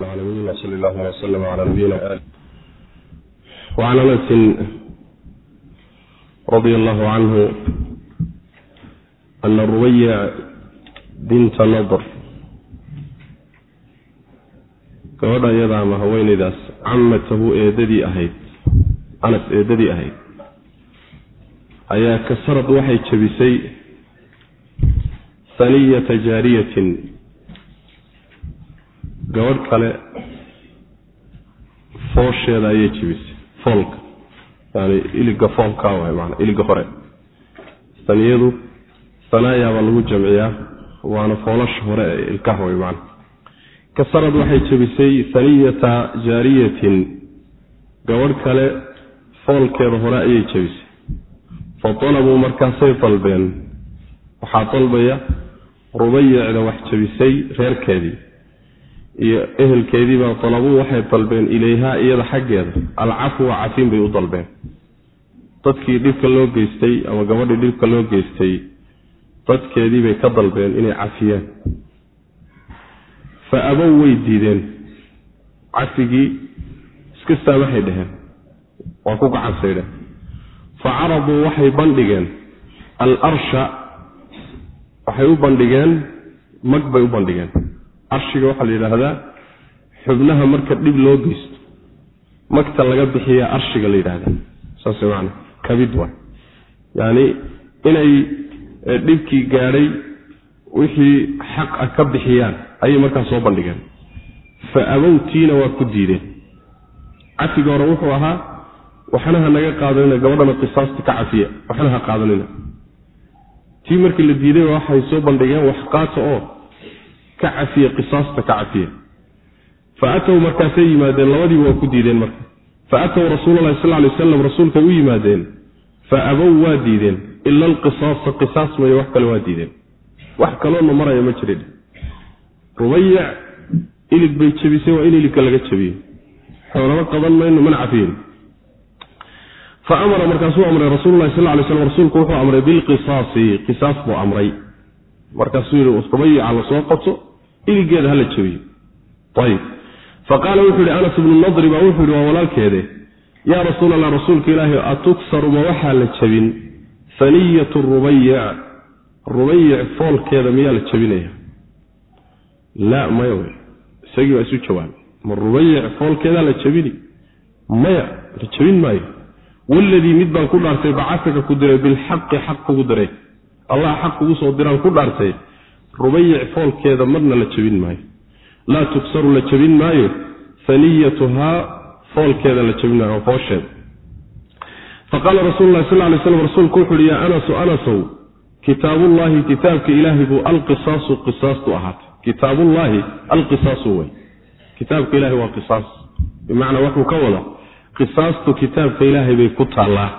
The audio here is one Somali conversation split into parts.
العالمين وصلى الله وسلم على نبينا آله وعن أنس رضي الله عنه أن الربيع بنت نضر gabadha iyada ama haweenaydaas camatahu eedadii ahayd anas eedadii ahayd ayaa kasarad waxay jabisay saniyata jaariyatin gabadh kale foosheeda ayay jebisay foolka. Yani iliga foolka waay maanaa iliga hore. Saniyadu sanaayaa lagu jamciyaa waana foolasha hore ee ilkaha way maana kasarad waxay jebisay saniyata jaariyatin. Gabadh kale foolkeeda hore ayay jebisay fa dalabuu markaasay dalbeen waxaa dalbaya rubayicda wax jebisay reerkeedii iyo ehelkeediibaa dalabuu waxay dalbeen ilayhaa iyada xaggeeda. Alcafwa cafin bay u dalbeen dadkii dhibka loo geystay ama gabadhii dhibka loo geystay dadkeediibay ka dalbeen inay cafiyaan. Fa abow way diideen. Cafigii iska saamaxay dheheen waa ku gacansaydheen fa caraduu waxay bandhigeen. Al arsha waxay u bandhigeen mag bay u bandhigeen arshiga waxaa la yidhaahdaa xubnaha marka dhib loo geysto magta laga bixiyaa arshiga la yidhahdaa saas maana kabid waay yacni inay dhibkii gaadhay wixii xaq ah ka bixiyaan ayay markaas soo bandhigeen fa abowtiina waa ku diideen. Cafiga hore wuxuu ahaa waxna ha naga qaadanina gabadhana qisaasta ka cafiya waxna ha qaadanina. Tii markii la diiday waxay soo bandhigeen wax qaata oo ka cafiya qisaasta ka cafiya fa atow markaasay yimaadeen labadiiba waa ku diideen marka. Fa atow rasuulalahi sal lay wasalam rasuulkay u yimaadeen fa abow waa diideen ila alqisaasa qisaas mayo wax kale waa diideen. Wax kaloona maraya ma jirin. Rubayac ilig bay jebisay waa in iligka laga jebiyo xoolaba qaban mayno mana cafiyin. Fa amara markaasuu amray rasuululahi sal lay slam rasuulku wuxuu amray bilqisaasi qisaas buu amray. Markaasuu yihi rubayaca la soo qabto iligeeda hala jebiyo ayib fa qaala wuxuu yihi anas ibnu nadri baa wuxuu yihi waa walaalkeede yaa rasuul allah rasuulka ilaahi atuksaru ma waxaa la jebin faniyatu rubayic rubayic foolkeeda miyaa la jebinaya laa maya wey. Isagii baa isu jawaabay ma rubayic foolkeedaa la jebini maya la jebin maayo. Waladii mid baan ku dhaartay bacasaka ku diray bilxaqi xaq kugu diray. Allah xaq kugu soo diraan ku dhaartay rubayic foolkeeda marna la jebin maayo. Laa tuksaru la jebin maayo. Faniyatuhaa foolkeeda la jebin maayo foosheeda faqaala rasuulu lahi sal lay slam rasuulku wuxu uhi yaa anasu anasow kitaabullaahi kitaabka ilaahay buu alqisaasu qisaastu ahaatay. Kitaabullaahi alqisaasu wey kitaabka ilahay waa qisaas. Bimacnaa wuxuu ka wada qisaastu kitaabka ilaahay bay ku taallaa.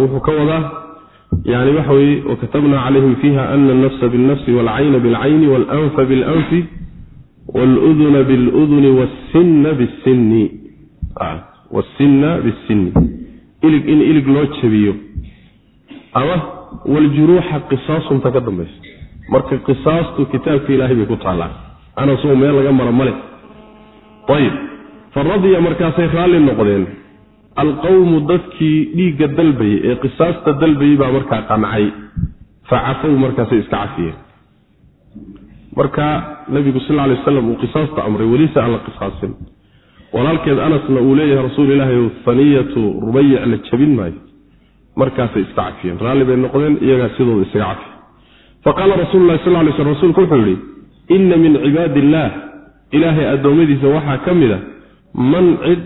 Wuxuu ka wadaa yani waxa weye wakatabna calayhim fiiha ana alnafsa biاlnafsi waalcayna biاlcayni waalanfa biاlanfi wاluduna biاluduni wاsinna bisinni wasinna bisinni ilig in ilig loo jabiyo ama waljuruuxa qisaasunta ka dambaysa marka qisaastu kitaabka ilaahay bay ku taallaa anasuu meel laga maro male ayib fa radiya markaasay raalli noqdeen alqowmu dadkii dhiigga dalbayey ee qisaasta dalbayey baa markaa qancay fa cafow markaasay iska cafiyeen. Marka nabigu sal lay waslam uu qisaasta amray welise aan la qisaasin. Walaalkeed anasna uu leeyahay rasuul ilaahay faniyatu rubayic la jabin maayo. Markaasay iska cafiyeen. Raalli bay noqdeen iyagaa sidooda isaga cafiya fa qaala rasulu lahi sal lay sl rsulku wuxuu yihi inna min cibaadi illaah ilaahay addoommadiisa waxaa ka mid a man cid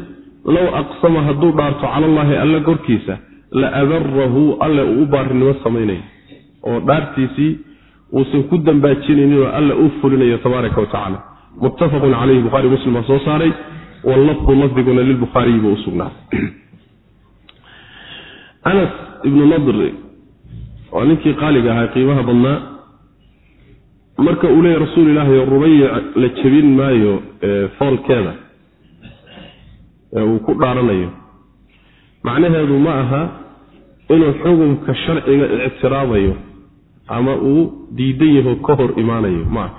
low aqsama hadduu dhaarto calallaahi alla korkiisa la abarahu alle uu u baarinimo samaynayo oo dhaartiisii uusan ku dambaajinayninoo alle u fulinayo tabaaraka wa tacala muttafaqun caleyhi buhari muslim baa soo saaray wallafdu lafdiguna lilbukhaariyi buu u sugnaaday anas ibnu nadri waa ninkii qaaliga ahaa qiimaha badnaa marka uu leeyahy rasuul ilaahi rubayic la jebin maayo foolkeeda ee uu ku dhaaranayo. Macnaheedu ma aha inuu xukunka sharciga ictiraabayo ama uu diidan yaho ka hor imaanayo maaha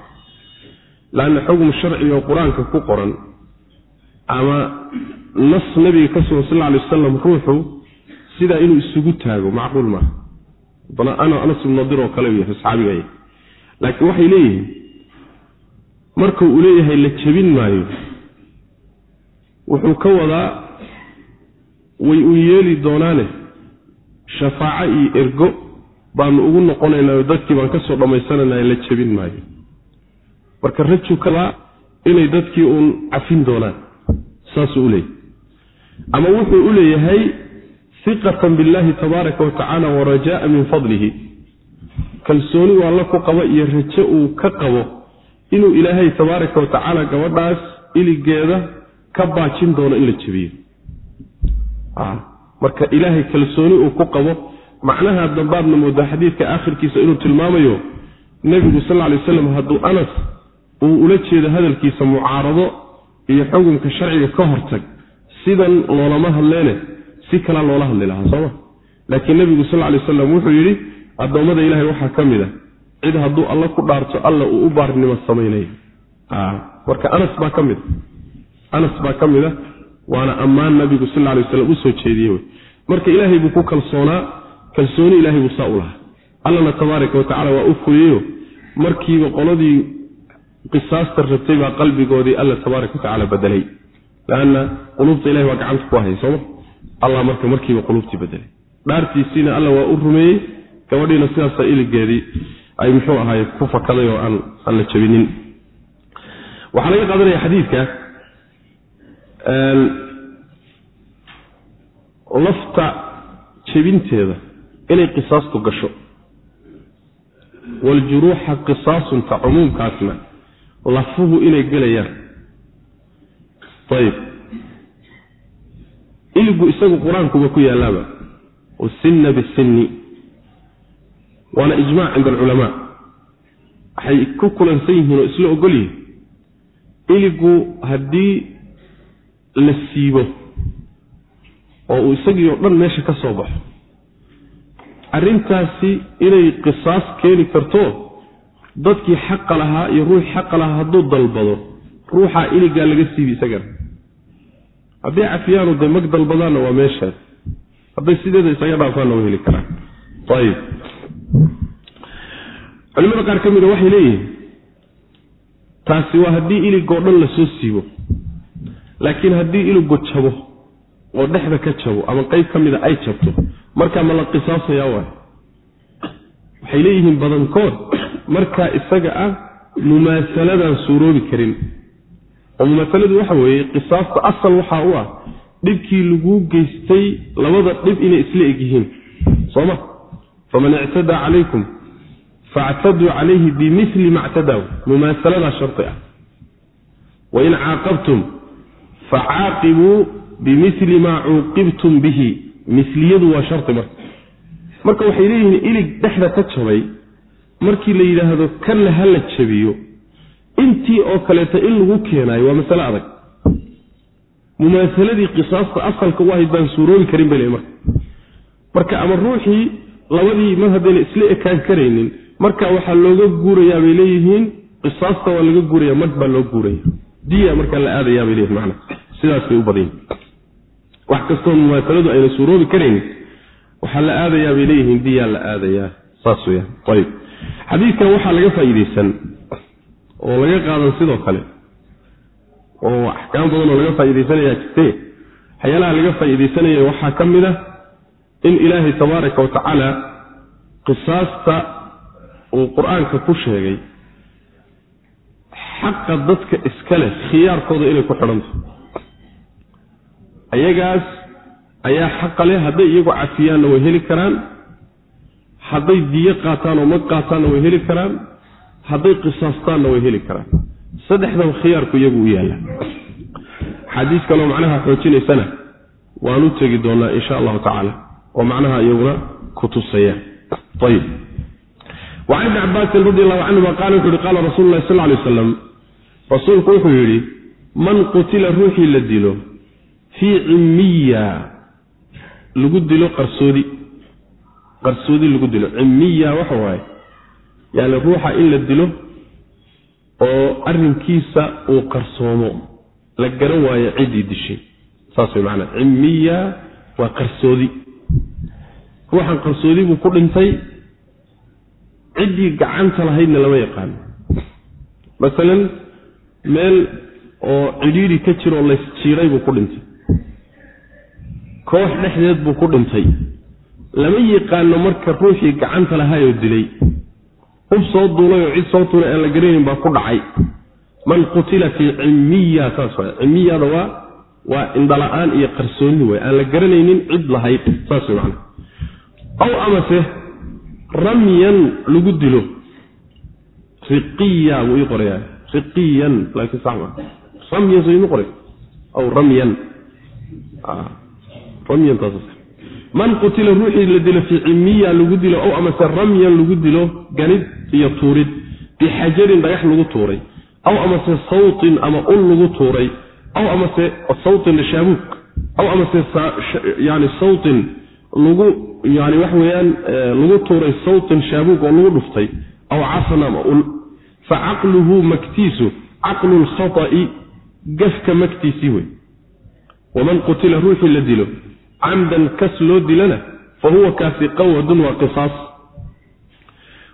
laanna xugum sharci oo qur'aanka ku qoran ama nas nabiga ka sugan sal alay wasalam ruuxu sidaa inuu isugu taago macquul maaha anas ibnu nadir oo kale yahay asxaabiga laakiin waxay leeyihiin marka uu la jebin maayo wuxuu ka wadaa way u yeeli doonaane shafaaco iyo ergo baanu ugu noqonaynaa dadkii baan ka soo la jebin maayo. Marka raju kalaa inay dadkii uun cafin doonaan saasuu u leeyahay. Ama wuxuu u leeyahay iqatan billahi tabaaraka wa tacaala wa rajaa min fadlihi. Kalsooni waa la ku qaba iyo rajo uu ka qabo inuu ilaahay tabaaraka wa tacaala gabadhaas iligeeda ka baajin doono in la jebiyo. Marka ilaahay kalsooni uu ku qabo macnaha dambaadna moodaa xadiidka aakhirkiisa inuu tilmaamayo nebigu sal ly waslam hadduu anas uu ula jeedo hadalkiisa mucaarado iyo xukunka sharciga ka hortag sidan loolama hadleene si kalaa loola hadli lahaa sooma laakiin nebigu sal lay wasalam wuxuu yidhi addoommada ilahay waxaa ka mid a cid hadduu alla ku dhaarto alla uu u baarnimo samaynaya marka anas baa ka mid. a anas baa ka mid a waana ammaan nabigu sal lay waslam u soo jeediye marka ilaahay buu ku kalsoonaa kalsooni ilahay buu saa u lahaa. Allana tabaaraka watacala waa u fuliyeyo markiiba qoladii qisaasta rabtay baa qalbigoodii alla tabaaraka watacala bedelay lanna quluubta ilahay waa gacanta ku hay sooma allah marka markiiba quluubtii bedelay dhaartiisiina alla waa u rumeeyey gabadhiina sidaasa iligeedii ay muxuu ahaay ku fakaday oo aan aan la jabinin waxaa laga qaadanaya xadiidka lafta jebinteeda inay qisaastu gasho waljuruuxa qisaasunta cumuumkaasna lafuhu inay gelayaan. Ayib iligu isagu qur'aankuba ku yaalaaba wasinna bisinni. Waana ijmac cinda alculamaa. Waxay ku kulansan yihiin oo isla ogol yihiin iligu haddii la siibo oo uu isagii oo dhan meesha ka soo baxo. Arrintaasi inay qisaas keeni karto dadkii xaqa lahaa iyo ruuxii xaqa lahaa hadduu dalbado ruuxaa iligaa laga siibi isagana hadday cafiyaanu de mag dalbadaanna waa meeshaas hadday sideeda isaga dhaafaanna way heli karaan. Ayib. Culimada qaar ka mida waxay leeyihiin taasi waa haddii iligoo dhan la soo siibo laakiin haddii iligu jabo oo dhexda ka jabo ama qeyb ka mida ay jabto markaa ma la qisaasayaa waay. Waxay leeyihiin badankood markaa isaga ah mumaasaladaan suuroobi karin. Oo mumaasaladu waxa weeye qisaasta asal waxaa u ah dhibkii laguu geystay labada dhib inay isla eg yihiin. Sooma? Faman ictadaa calaykum factaduu calayhi bimili ma ctadaw mumaasaladaa shardi ah. Wain caaqabtum facaaqibuu bimili maa cuuqibtum bihi misliyadu waa shari marka. Marka waxay leeyihiin ilig dhexda ka jabay markii la yidhaahdo kanna ha la jabiyo intii oo kaleeta in lagu keenaayo waa masale adag. Mumaasaladii qisaasta asalka u ahayd baan suuroobi karin bay marka. Marka ama ruuxii labadii mar haddayna isla ekaan karaynin marka waxaa looga guurayaa bay leeyihiin qisaasta waa laga guuraya mag baa loo guuraya diya markaa la aadayaa bay leeyihiin macna. Sidaas bay u badan yihiin wax kastoo mumaasaladu ayna suuroobi karaynin waxaa la aadayaa bay leeyihiin diyaa la aadayaa. Saas weyaan ayib. Xadiidkan waxaa laga faa'iideysan oo laga qaadan sidoo kale oo axkaam badan oo laga faa'iideysanayaa jirte waxyaalaha laga faa'iideysanaya waxaa ka mid ah in ilaahay tabaaraka wa tacaala qisaasta uu qur'aanka ku sheegay xaqa dadka iska leh khiyaarkooda inay ku xidhanto. Ayagaas ayaa xaqa leh hadday iyagu cafiyaanna way heli karaan hadday diyo qaataan oo mag qaataanna way heli karaan hadday qisaastaanna way heli karaan. Saddexdaba khiyaarku iyagu u yaalla. Xadiis kaloo macnaha xoojinaysana waanu tegi doonaa insha allahu tacaala oo macnaha iyaguna ku tusaya. Ayib. Wacan ibni cabaasin radi allahu canhuma qaala wuxu uhi qaala rasulu lahi sal lay aslam rasuulku wuxuu yidhi man qutila ruuxii la dilo fii cimiya lagu dilo qarsoodi. Qarsoodi lagu dilo. Cimiya waxa waaye yani ruuxa in la dilo oo arrinkiisa uu qarsoomo la garan waayo ciddii dishay. Saas way macnaa. Cimiya waa qarsoodi. Ruuxan qarsoodi buu ku dhintay ciddii gacanta lahaydna lama yaqaano. Masalan meel oo cidhiidhi ka jiroo laysjiiray buu ku dhintay. koox dhexdeed buu ku dhintay. lama yaqaano marka ruuxii gacanta lahaayoo dilay. hub soo duulay oo cid soo tuulay aan la garanayn baa ku dhacay. man qutila fii cimiya saas waay cimiyada waa waa indhala-aan iyo qarsoonni waay aan la garanaynin cid lahayd saas way macana aw amase ramyan lagu dilo. riqiya wuu ii qorayaa riqiyan laakiin sax maa ramyan soo imu qoray aw ramyan ramyan taas man qutila ruuxii la dilo fii cimiya lagu dilo ow amase ramyan lagu dilo ganid iyo tuurid bixajarin dhagax lagu tuuray. Aw amase sawtin ama ul lagu tuuray. Aw amase sawtin shaabuug aw amase yani sawtin lagu yani waxa weeyaan lagu tuuray sawtin shaabuug oo lagu dhuftay. Aw casan ama ul fa caqluhu maktiisu caqlu lkhata'i gafka magtiisii wey waman qutila ruuxii la dilo camdan kas loo dilana fa huwa kaasi qawadun waa qisaas.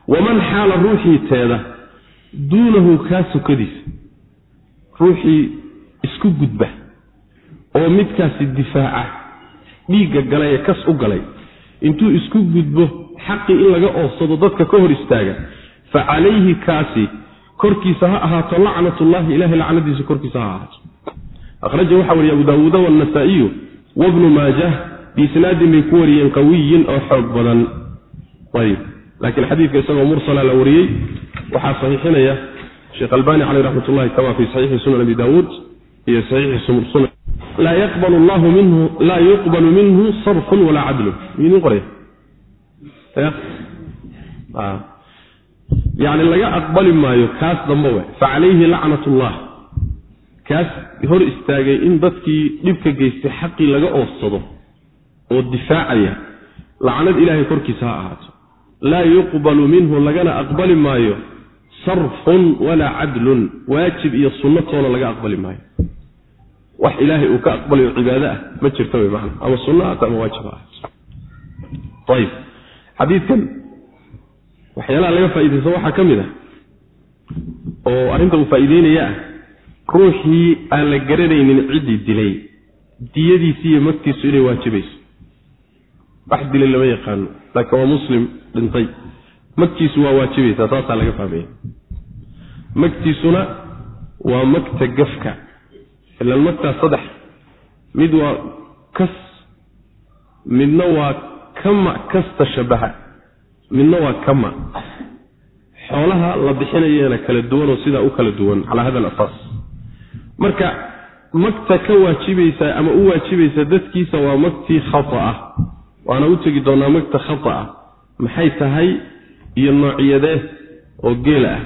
Waman xaala ruuxii teeda duunahu kaa sukadiisa ruuxii isku gudba oo midkaasi difaaca dhiigga galay ee kas u galay. Intuu isku gudbo xaqii in laga oofsado dadka ka hor istaaga fa calayhi kaasi korkiisa ha ahaato lacnatullahi ilahay lacnadiisa korkiisa ha ahaato. Akhraja waxaa wariye abu daawuuda wannasaa'iyu wabnu maajah biisnaadin bay ku wariyeen qawiyin oo xoog badan. Ayb laakiin xadiidka isagoo mursala la wariyey waxaa saxiixinaya sheekh albani caleyh raxmat ullahi kama fi saxiixi sunan abi daawuud iyo saxiixi laa yaqbalu llahu minhu laa yuqbalu minhu sarfun walaa cadlun yani laga aqbali maayo kaas dambe we facalayhi lacnat ullah kaas hor istaagay in dadkii dhibka geystay xaqii laga oofsado oo difaacaya. Lacnad ilaahay korkiisa ha ahaato. Laa yuqbalu minhu lagana aqbali maayo sarfun walaa cadlun. Waajib iyo sunnatoona laga aqbali maayo. Wax ilaahay uu ka aqbalayo cibaado ah ma jirta wy maana ama sunna hata ama waajib ha ahaato. Ayib xadiidkan waxyaalaha laga faaidaysto waxaa ka mid ah oo arrinta uu faa'iideynaya ah ruuxii aan la garanaynin ciddii dilay diyadiisi iyo magtiisu inay waajibayso wax dilay lama yaqaano laakiin waa muslim dhintay. Magtiisu waa waajibaysaa saasaa laga fahmaya. Magtiisuna waa magta gafka ilaan magtaas saddex. Mid waa kas midna waa kama kasta shabaha midna waa kama. Xoolaha la bixinayeena kala duwan oo sidaa u kala duwan calaa hada alasaas marka magta ka waajibaysa ama u waajibaysa dadkiisa waa magtii khata ah. Waana u tegi doonaa magta khata ah. Maxay tahay? Iyo noocyadee oo geela ah.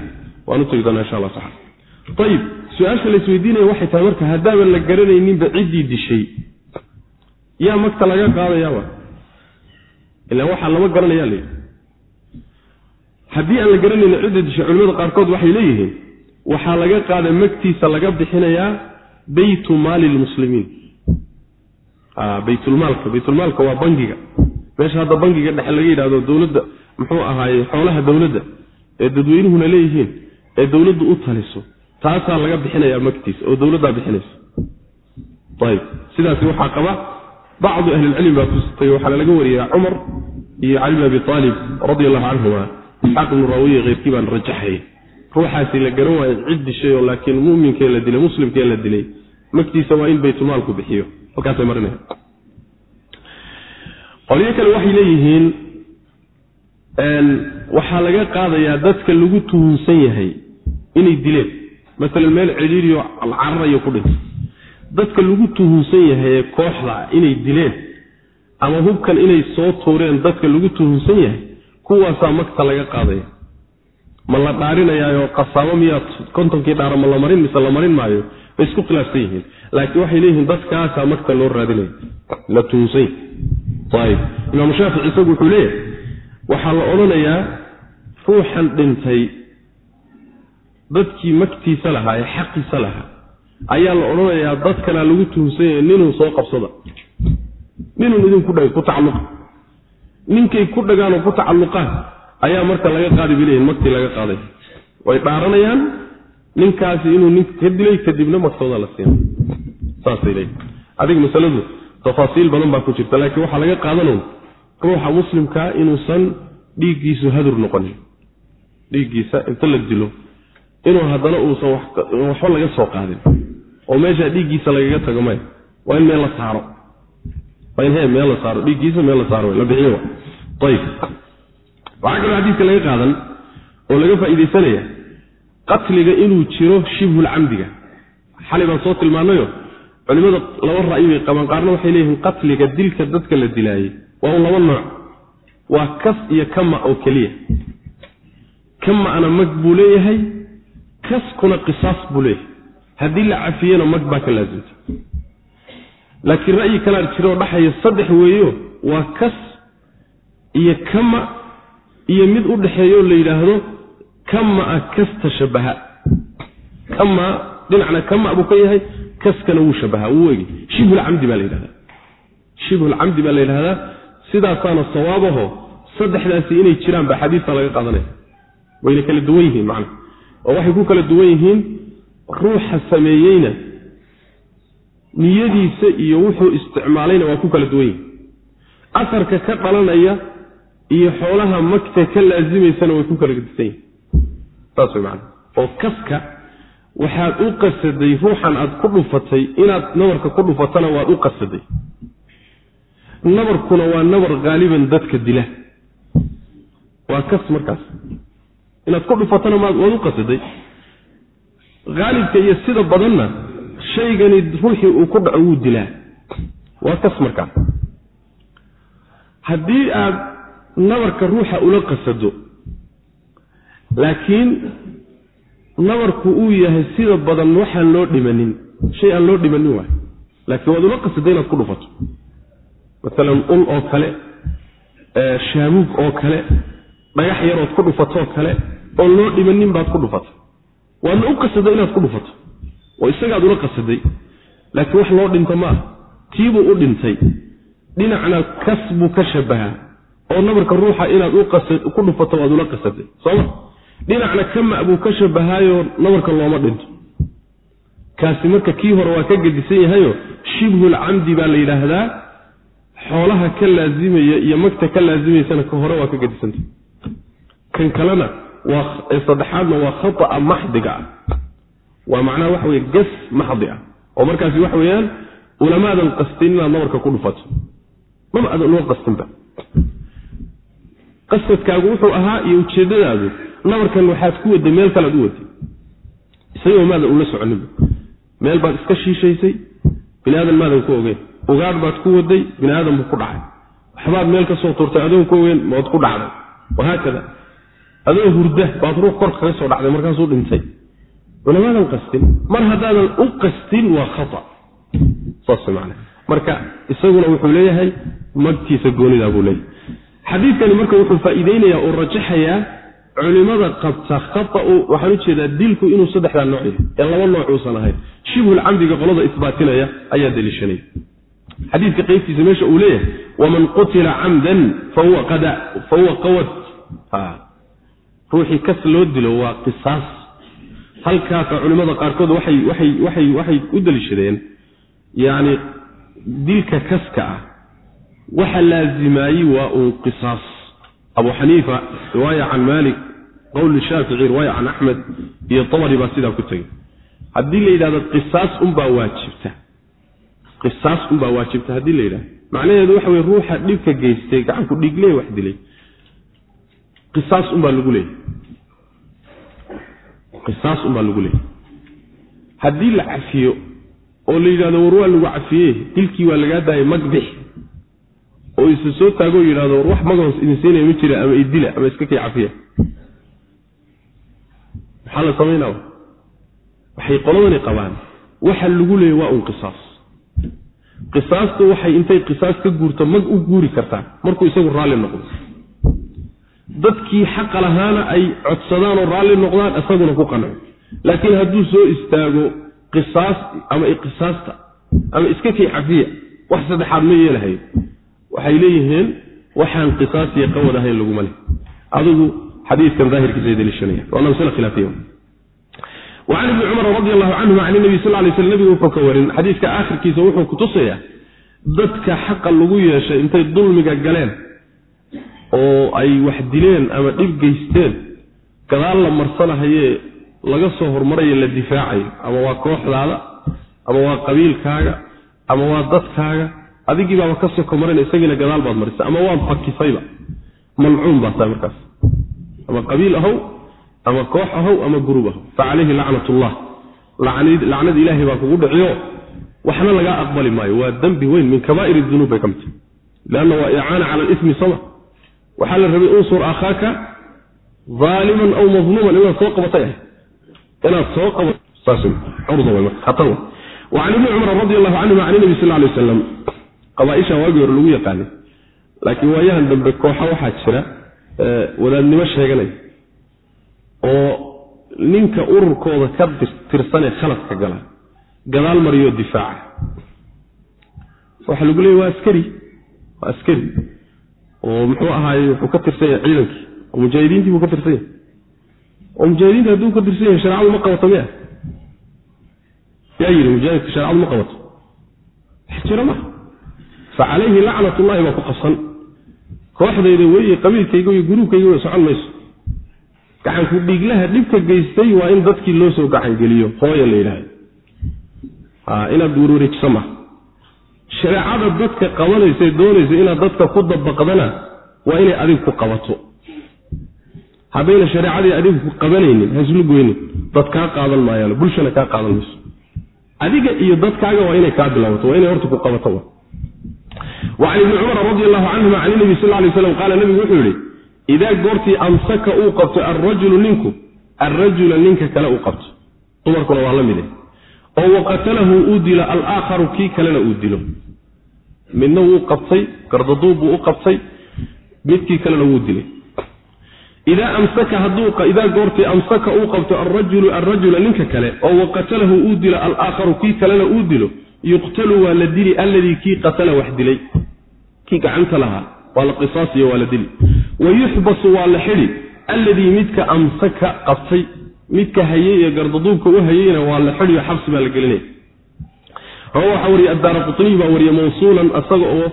Waan u tegi doonaa insha allah taala ayib su'aasha la isweydiinaya waxay tahay marka haddaaban la garanayninba ciddii dishay. Yaa magta laga qaadayaaba ilaan waxaa lama garanaya layidhi haddii aan la garanaynin ciddii dishay culimada qaarkood waxay leeyihiin waxaa laga qaada magtiisa laga bixinayaa beytu maali lmuslimiin. Baytulmaalka baytulmaalka waa bangiga. Meesha hadda bangiga dhexe laga yidhahdo dowladda muxuu ahaaye xoolaha dowladda ee dadweynuhuna leeyihiin ee dowladdu u taliso taasaa laga bixinayaa magtiisa oo dowladdaa bixinaysa. Ayib sidaasi waxaa qaba bacdu ahlilcilmi baa kusitay waxaana laga wariyaa cumar iyo cali bin abi aalib radi allahu canhuma isxaaq ibnu raawiye keyrkii baan rajaxay. Ruuxaasi la garan waayo cid dishay oo laakiin muminkee la dilay muslimkee la dilay magtiisa waa in baytulmaalku bixiyo. Halkaasay marinaya qolyo kale waxay leeyihiin waxaa laga qaadayaa dadka lagu tuhunsan yahay inay dileen. Masalan meel celiiriyo alcararayo ku dhintay dadka lagu tuhunsan yahay ee kooxda inay dileen ama hubkan inay soo tuureen dadka lagu tuhunsan yahay kuwaasaa magta laga qaadaya ma la dhaarinayaayo qasaamo miyaa kontonkii dhaara ma la marin mise la marin maayo? Bay isku khilaafsan yihiin. Laakiin waxay leeyihiin dadkaasaa magta loo raadinaya. La tuhunsan ayib imaamu shaafici isagu wuxuu leeyahay waxaa la odhanayaa ruuxan dhintay dadkii magtiisa lahaa ee xaqiisa lahaa. Ayaa la odhanayaa dadkana lagu tuhumsanyaya ninuu soo qabsada. Ninun idinku dhag ku tacalluqa ninkay ku dhagaan oo ku tacalluqaan ayaa marka laga qaadi leeyihiin magtii laga qaaday. Way dhaaranayaan ninkaasi inuu ninka ka dilay kadibna magtooda la siina adiga masaladu tafaasiil badan baa ku jirta laakiin waxaa laga qaadanayn ruuxa muslimkaa inuusan dhiiggiisu hadur noqonin. Dhiiggiisa inta la dilo inuu haddana uusan waxba laga soo qaadin. Oo meeshaa dhiiggiisa lagaga tago maya waa in meel la saaro he meel la saaro dhiiggiisa meel la saaro la bixiyo ayib waxaa kaloo xadiidka laga qaadan oo laga faa'iidaysanaya qatliga inuu jiro shibhul camdiga. Xalay baan soo tilmaanayo culimada laba ra'yi bay qabaan qaarna waxay leeyihiin qatliga dilka dadka la dilaayey. Waa un laba nooc. Waa kas iyo kama oo keliya. Kama'na mag buu leeyahay kaskuna qisaas buu leeyahay. Haddii la cafiyena mag baa ka laasimta laakiin ra'yi kalaa jiro oo dhaxaya saddex weeyo waa kas iyo kama iyo mid u dhexeeyo la yidhaahdo kamaa kasta shabaha kama dhinacna kama buu ka yahay kaskana wuu shabaha wuu egi shibhulcamdi baa la yidhahdaa. Shibhulcamdi baa la yidhahdaa sidaasaana sawaabaho saddexdaasi inay jiraan baa xadiista laga qaadanaya. Wayna kala duwan yihiin macna. Oo waxay ku kala duwan yihiin ruuxa sameeyeyna niyadiisa iyo wuxuu isticmaalayna waa ku kala duwan yihiin asarka ka dhalanaya iyo xoolaha magta ka laasimaysana way ku kala gedisan yihiin saas way macana oo kaska waxaad u qasaday ruuxan aad ku dhufatay inaad nabarka ku dhufatana waad u qasaday. Nabarkuna waa nabar haaliban dadka dila. Waa kas markaas. Inaad ku dhufatana waad u qasaday. Haalibka iyo sida badanna shaygani ruuxii uu ku dhaco wuu dilaa. Waa kas markaas haddii aad nabarka ruuxa ula qasado laakiin nabarku uu yahay sida badan waxaan loo dhimanin shay aan loo dhimanin waay. Laakiin waad ula qasaday inaad ku dhufato. Maalan ul oo kale shaabuug oo kale dhagax yarood ku dhufatoo kale oon loo dhimanin baad ku dhufatay waadna u qasaday inaad ku dhufato oo isagaad ula qasaday laakiin wax loo dhinto ma tiibuu u dhintay. Dhinacna kas buu ka shabahaa oo nabarka ruuxa inaad ku dhufato waad ula qasaday sooma dhinacna kama buu ka shabahaayo nabarka looma dhinto. Kaasi marka kii hore waa ka gedisan yahayo shibhul camdi baa la yidhaahdaa. Xoolaha ka laazimaya iyo magta ka laasimaysana ka hore waa ka gedisanta kan kalena waa saddexaadna waa khata'a maxdiga ah waa macnaha waxa weye gas maxdi ah. Oo markaasi waxa weeyaan ulamaadan qastin inaad nabarka ku dhufato maba aadan uma qastinba. Qasadkaagu wuxuu ahaa iyo ujeeddadaadu nabarkan waxaad ku waday meel kalead u waday isagoo maadan ula soconinba meel baad iska shiishaysay bini aadan maadan ku ogeyn. Ugaadh baad ku waday bini aadan buu ku dhacay. Waxbaad meel ka soo tuurtay adoon ku ogeyn maad ku dhacday. Wahaakada adoo hurda baad ruux kor kaga soo dhacday markaasuu dhintay culamaadan qastin mar haddaadan u qastin waa khata. Saas man marka isaguna wuxuu leeyahay magtiisa goonidaa buu leeyahay. Xadiidkani marka wuxuu faa'iideynayaa oo rajaxayaa culimada qabta khata'u waxaan u jeedaa dilku inuu saddexdaa nooc yahay ee laba nooc uusan ahayn. Shibhul camdiga qolada isbaatinaya ayaa deliishanaya xadiidka qeybtiisa meesha uu leeyahay waman qutila camdan fahuwa qawad. Ruuxii kas loo dilo waa qisaas halkaasa culimmada qaarkood waxay waxay waxay waxay u deliishadeen yacni dilka kaska ah waxa laazimaayey waa uun qisaas. Abu xaniifa riwaaya can maalik qowl shaafici riwaaya can axmed iyo tabari baa sidaa ku tegey. Haddii la yidhahdo qisaas unbaa waajibta. Qisaas unbaa waajibta haddii la yidhahdo. Macnaheedu waxa weye ruuxa dhibka geystay gacanku dhiigle wax dilay. Qisaas unbaa lagu leeyay qisaas unbaa lagu leeyay haddii la cafiyo oo la yidhahdo war waa lagu cafiye dilkii waa lagaa daayay mag bix oo isa soo taagoo yidhahdo war wax magahoos idin siinaya ma jira ama idila ama iska kay cafiya. Maxaa la samaynaa waxay qoladani qabaan. Waxa lagu leeyay waa un qisaas. Qisaastu waxay intay qisaas ka guurto mag u guuri kartaa markuu isagu raalli noqdo dadkii xaqa lahaana ay codsadaan oo raalli noqdaan isaguna ku qanco laakiin hadduu soo istaago qisaas ama qisaasta ama iska kay cafiya wax saddexaad ma yeelahayo waxay leeyihiin waxaan qisaas iyo qawad ahayn laguma leh. Adigu xadiidkan daahirkiisa daliishanaya waana masle khilaafiya wacan ibni cumar radi allahu canhuma can nabi sal lay sl nabigu wuxuu ka warin xadiiska aakhirkiisa wuxuu kutusayaa dadka xaqa lagu yeeshay intay dulmiga galeen oo ay wax dileen ama dhib geysteen gadaal la marsanahaye laga soo hormarayo la difaacayo ama waa kooxdaada ama waa qabiilkaaga ama waa dadkaaga. Adigii baaba ka soko maran isagiina gadaal baad marisa. Ama waad fakisayba. Malcuun baa tahay markaas. Ama qabiil ahow ama koox ahow ama gurub ahow. Fa calayhi lacnat ullah lacnad ilaahay baa kugu dhiciyo. Waxna lagaa aqbali maayo. Waa dembi weyn min kabaa'ir dunuub bay ka mid tahay. Leanna waa icaana cala alismi sama waxaa la rabay unsur akhaaka aaliman aw madluuman inaad soo qabatay. Ahay inaad soo qabato an ibni cumar radi allahu canhuma can nabi sal lay wasalam qabaaisha waagii hore lagu yaqaanay. Laakiin waayahan dambe kooxa waxaa jira wadaadnimo sheeganaya oo ninka ururkooda ka tirsanee khaladka gala gadaal mariyo difaaca. Waxaa lagu leeyay waa askari waa askari oo muxuu ahaaye wuxuu ka tirsan yahay ciidankii oo mujaahidiintii buu ka tirsan yahay. Oo mujaahidiinta hadduu ka tirsan yahay shareecadu ma qabato miya? Yaa yidhi mujaahidka shareecadu ma qabato. Jira ma fa calayhi lacnat ullahi baa ku qabsan. Kooxdayda weye qabiilkayga iyo guruubkayga wey socon mayso. Gacanku dhiiglaha dhibka geystay waa in dadkii loo soo gacangeliyo hooya la yidhaahdo inaad werwareejiso ma shareecada dadka qabanaysa doonaysa inaad dadka ku dabaqdana waa inay adig ku qabato. Haddayna shareecadii adigu ku qabanaynin haslu goynin dad kaa qaadan maayaan bulshana kaa qaadan mayso. Adiga iyo dadkaaga waa inay kaa bilaabato waa inay horta ku qabato. Wacan ibni cumar radi allahu canhuma can nabi sal lay slam qaala nabigu wuxuu yihi idaa goortii amsaka uu qabto alrajulu ninku alrajula ninka kale uu qabto. Dumarkuna waa la mide oo waqatalahu uu dilo alaakharu kii kalena uu dilo midna wuu qabtay gardaduub buu u qabtay midkii kalena wuu dilay. Idaa amsaka hadidaa goortii amsaka uu qabto alrajulu alrajula ninka kale oo waqatalahu uu dilo alaakharu kii kalena uu dilo yuqtalu waa la dili alladii kii qatala wax dilay. Kii gacanta lahaa waa la qisaasiyo waa la dili. Wa yuxbasu waa la xidi alladii midka amsaka qabtay midka hayey ee gardaduubka u hayeyna waa la xidhiyo xabsi baa la gelinaya rawa waxaa wariye addaara qutniy baa wariye mawsuulan isaga oo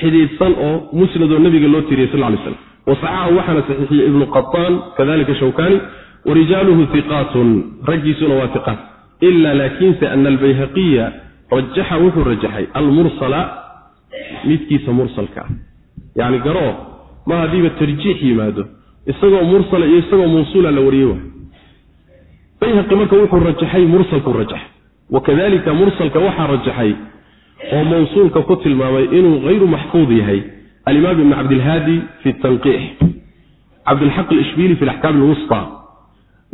xidhiidsan oo musnadoo nabiga loo tiriyey sal lay slam wasaxaxahu waxaana saxiixiyey ibnu qataan kadalika shawkani warijaaluhu hiqaatun raggiisuna waa hiqaat ila laakiinse ana albayhaqiya rajaxa wuxuu rajaxay almursala midkiisa mursalka. Ah yacni garoo ma haddiiba tarjiix yimaado. Isagoo mursala iyo isagoo mawsuula la wariyey waay. Bayhaqi marka wuxuu rajaxay mursalkuu rajaxay wakadalika mursalka waxaa rajaxay oo mawsuulka ku tilmaamay inuu hayru maxfuud yahay. alimaam ibn cabdilhaadi fi tanqiix cabdilxaq alishbiili fi alaxkaam alwusta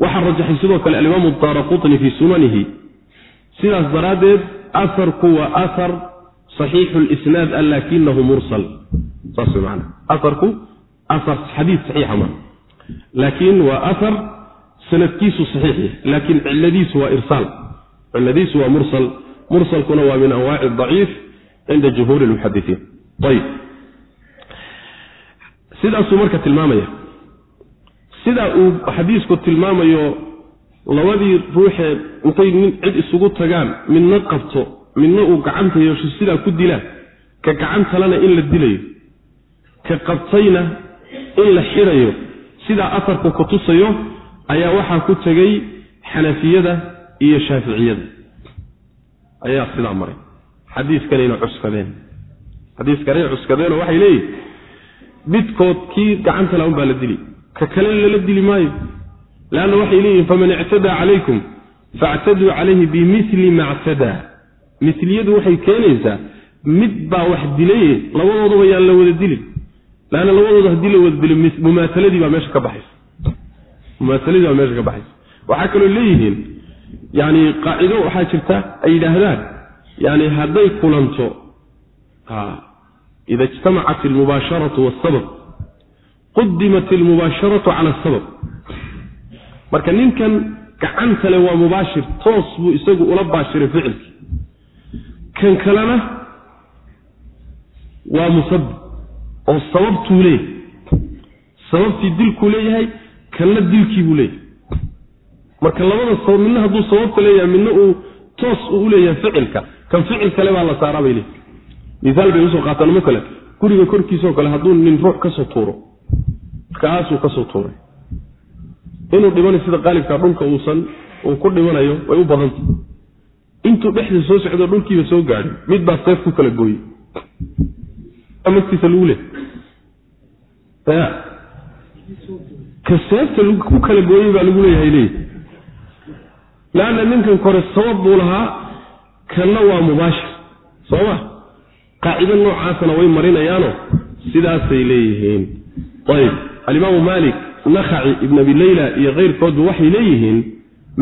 waxaa rajaxay sidoo kale alimaamu daara qutni fii sunanihi sidaas daraaddeed aharku waa ahar saxiixu lisnaad a laakinahu mursal saas way maana aharku ahar xadiid saxiixa ma laakiin waa ahar sanadkiisu saxiix yahay laakiin ciladiisu waa irsaal ciladiisu waa mursal. Mursalkuna waa min anwaaci daciif cinda jumhuuri lmuxadisiin ayib sidaasuu marka tilmaamaya. Sidaa uu xadiisku tilmaamayo labadii ruuxee intay nin cid isugu tagaan midna qabto midna uu gacanta yeesho sidaa ku dilaan ka gacantalena in la dilayo ka qabtayna in la xidhayo sidaa afarku ku tusayo ayaa waxaa ku tegay xanafiyada iyo shaaficiyada ayaa sidaa maray. Xadiiskanayna cuskadeen. Xadiiskanayna cuskadeenoo waxay leeyihiin midkood kii gacanta laun baa la dili. Ka kale lala dili maayo. Leanna waxay leeyihiin faman ictadaa calaykum faactaduu calayhi bimili ma ctadaa miliyadu waxay keenaysaa mid baa wax dilaye labadoodaba yaan la wada dilin. Leanna labadooda haddii la wada dilo mumaasaladii baa meesha ka baxaysa. Mumaasaladii baa meesha ka baxaysa. Waxaa kaloo leeyihiin yani qaacido waxaa jirta ay yidhaahdaan yani hadday kulanto ida ijtamacat almubaasharatu wasabab qudimat almubaasharatu cala asabab marka ninkan gacantale waa mubaashir toos buu isagu ula baashiray ficilkii kan kalena waa musabib oo sababtuu leeyahay. Sababtii dilkuu leeyahay kanna dilkii buu leeyahay marka labada midna hadduu sababta leeyahay midna uu toos uu uleeyahay ficilka. Kan ficil kale baa la saaraa bay leeyihi miaal bay u soo qaataan mo kale. Guriga korkiisao kale hadduu nin ruux ka soo tuuro kaasuu ka soo tuuray. Inuu dhimanayo sida qaalibkaa dhulka uusan uu ku dhimanayo way u badantah intuu dhexda soo socdo dhulkiiba soo gaadhay mid baa seef ku kala gooyey. Magtiisa lagu leey ya ka seefta ku kala gooyey baa lagu leeyahay leeyi laanna ninkan kore sabab buu lahaa kanna waa mubaashir soo ma qaacido noocaasana way marinayaano sidaasay leeyihiin ayb alimaamu maalik nakhaci ibn abi leyla iyo keyrkoodba waxay leeyihiin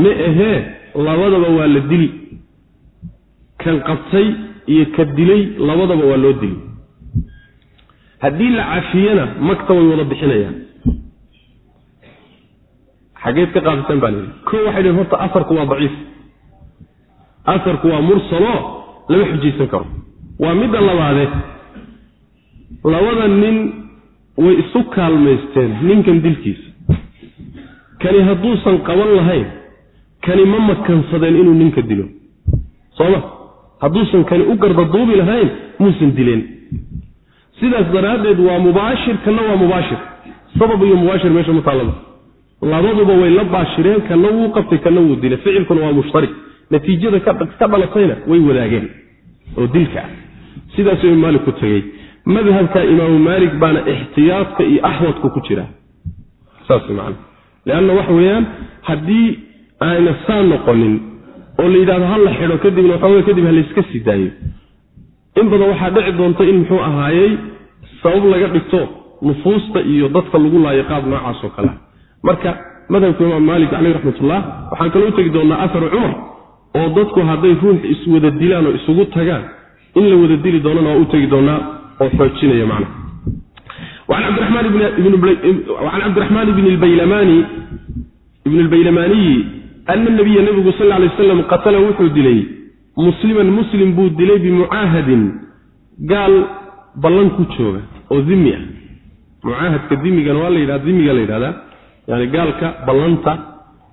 ma ahee labadaba waa la dili kan qabtay iyo ka dilay labadaba waa loo dili haddii la cafiyana magta way wada bixinayaan xageed ka qaadataan baa layidhi. Ko waxay dhhen horta asarku waa daciif. Asarku waa mursalo lama xujaysan karo. Waa midda labaade labada nin way isu kaalmaysteen ninkan dilkiisa. Kani hadduusan qaban lahayn kani ma makansadeen inuu ninka dilo. Sooma hadduusan kani u gardaduubi lahayn muusan dileen. Sidaas daraaddeed waa mubaashir kanna waa mubaashir. Sabab iyo mubaashir meesha ma taallada labaduba way la baashireen kanna wuu qabtay kanna wuu dilay. Ficilkuna waa mushtarik natiijada ka dhalatayna way wadaageen oo dilka ah. Sidaasuu imaam maalik ku tegey madhabka imaamu maalik baana ixtiyaadka iyo axwadka ku jira. Saas man leanna waxa weeyaan haddii ayna saa noqonin oo la yidhahdo ha la xidho kadibna waxooga kadib ha layska sii daayo. In badan waxaa dhici doonta in muxuu ahaayey sabab laga dhigto nufuusta iyo dadka lagu laayo qaab noocaas oo kale marka madhabka imaam maalik caleyh raxmatullah waxaan kaloo tegi doonaa aharu cumar oo dadku hadday ruux iswada dilaan oo isugu tagaan in la wada dili doonana waa u tegi doonaa oo xoojinaya macna. An cabdiraxmaan ibn lbaylamani ibn lbaylamaniyi ana nabiya nabigu sal lay aslam qatala wuxuu dilay musliman muslim buu dilay bimucaahadin gaal ballan ku jooga oo dimi ah. Mucaahadka dimigana waa la yidhahda dimiga la yidhahdaa yani gaalka ballanta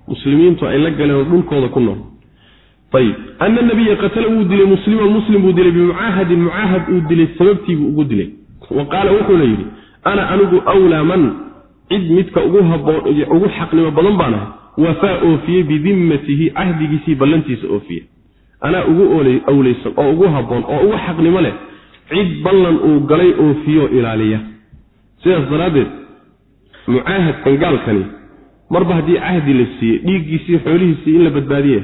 muslimiintu ay la galeen oo dhulkooda ku nool. Ayib ana nabiya qatala wuu dilay musliman muslim buu dilay bimucaahadin mucaahad uu dilay sababtiibuu ugu dilay. Wa qaala wuxuuna yidhi ana anigu wlaa man? Cid midka ugu ugu xaqnimo badan baan ahay. Wafaa oofiyey bidimmatihi cahdigiisii ballantiisa oofiye anaa ugu awleysan oo ugu habboon oo ugu xaqnimo leh cid ballan uu galay oofiyo ilaaliya. Sidaas daraaddeed mucaahadkan gaalkani marba haddii cahdi la siiyey dhiiggiisii xoolihiisii in la badbaadiye.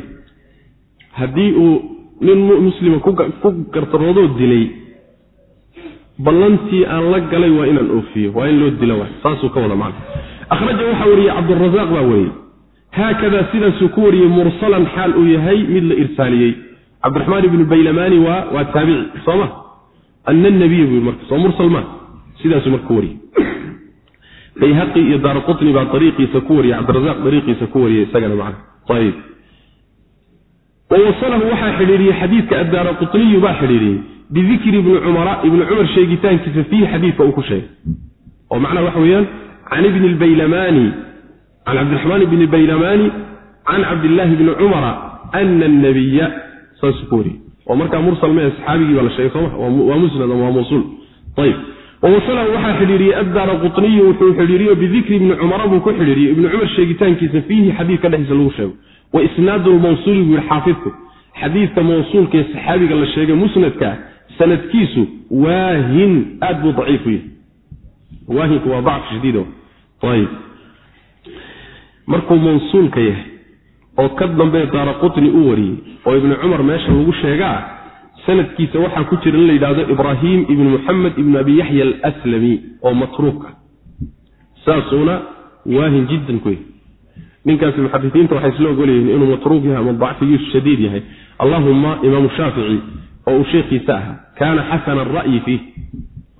Haddii uu nin muslima ku gartaroodoo dilay ballantii aan la galay waa inaan oofiyo waa in loo waay saasuu ka wada macna akhraja waxaa wariyey cabdurasaaq baa wariyey. Haakadaa sidaasuu ku wariyey mursalan xaal uu yahay mid la irsaaliyey cabdiraxmaan ibnu baylamani waa waa taabici sooma ana nabiy buu marka soo mursal maa sidaasuu marka ku wariyey bayhaqi iyo daara qutni baa ariiqiisa ku wariyey cabdirasaaq dariiqiisa ku wariyey isagana macna. Ayib. Wawasalahu waxaa xidhiiriyey xadiidka addaara qutniyu baa xidhiiriyey bidikri ibni cumara ibni cumar sheegitaankiisa fiihi xadiidka uu ku sheegay. Oo macnaha waxa weeyaan can ibni lbaylamani can cabdiraxmaan ibni baylamani can cabdillaahi bni cumara ana anabiya saasuu ku wariyey. Oo markaa mursal mee saxaabigii baa la sheegay sooma waa musnad ama waa mawsuul. Ayib wawasalahu waxaa xidhiiriyey addaara qutniyu wuxuu xidhiiriyo bidikri ibni cumara buu ku xidhiiriyey ibni cumar sheegitaankiisa fiihi xadiidka dhexdiisa lagu sheego. Wa isnaadu lmawsuuli buu yihi xaafidku. Xadiidka mawsuulkaee saxaabiga la sheegay musnadkaa sanadkiisu waahin aad buu daciif u yahay. Waahinku waa dacf shadiid ayib markuu mawsuulka yahay oo ka dambe daara qutni u wariyey oo ibnu cumar meesha lagu sheegaa sanadkiisa waxaa ku jira in la yidhahdo ibraahim ibnu muxamed ibnu abi yaxya alaslami oo matruuka saasuuna waahin jiddan ku yahay. Ninkaasi muxadisiinta waxay isla ogolyihiin inuu matruuk yahay ama dacfigiisu shadiid yahay. Allahuma imaamu shaafici oo uu sheekhiisa ahaa kaana xasana ara'yi fiih.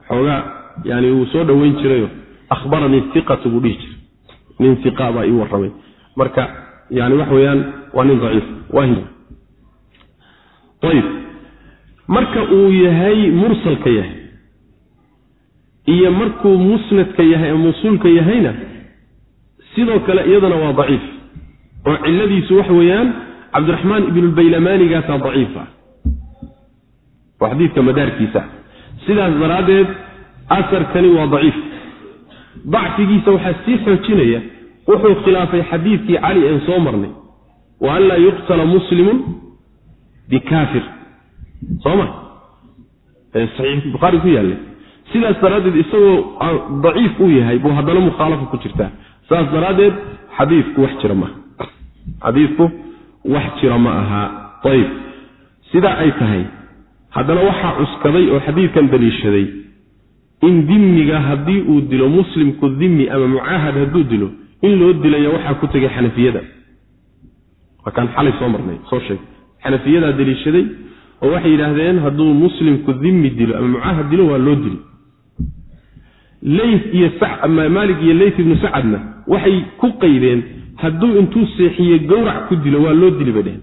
Xoogaa yani wuu soo dhoweyn jirayo ahbaranii iqatu buu dhihi jiray. Nin iqa baa ii warramay. Marka yani waxa weeyaan waa nin daciif ayib marka uu yahay mursalka yahay iyo markuu musnadka yahay ee mawsuulka yahayna sidoo kale iyadana waa daciif. Oo ciladiisu waxa weeyaan cabdiraxmaan ibnulbaylamanigaasa daciif ah. Oo xadiidka madaarkiisa. Sidaas daraaddeed asarkani waa daciif. Dacfigiisa waxaa sii xoojinaya wuxuu khilaafay xadiidkii cali een soo marnay. Wa an laa yuqtala muslimun bikaafir soo ma saxiix bukhaari ku yaallay sidaas daraaddeed isagoo daciif uu yahay buu haddana mukhaalafa ku jirtaa. Saas daraaddeed xadiidku wax jira maaha xadiidku wax jira ma aha. Ayib sidaa ay tahay haddana waxaa cuskaday oo xadiidkan daliishaday in dimmiga haddii uu dilo muslimku dimmi ama mucaahad hadduu dilo in loo dilaya waxaa ku tegay xanafiyada. Waa kaan xalay soo marnay soo sheeg xanafiyadaa daliishaday oo waxay yidhaahdeen hadduu muslimku dimmi dilo ama mucaahad dilo waa loo dili leyt iyo maalik iyo leyt ibnu sacadna waxay ku qaydeen hadduu intuu seexiye gowrac ku dilo waa loo dili bay dheheen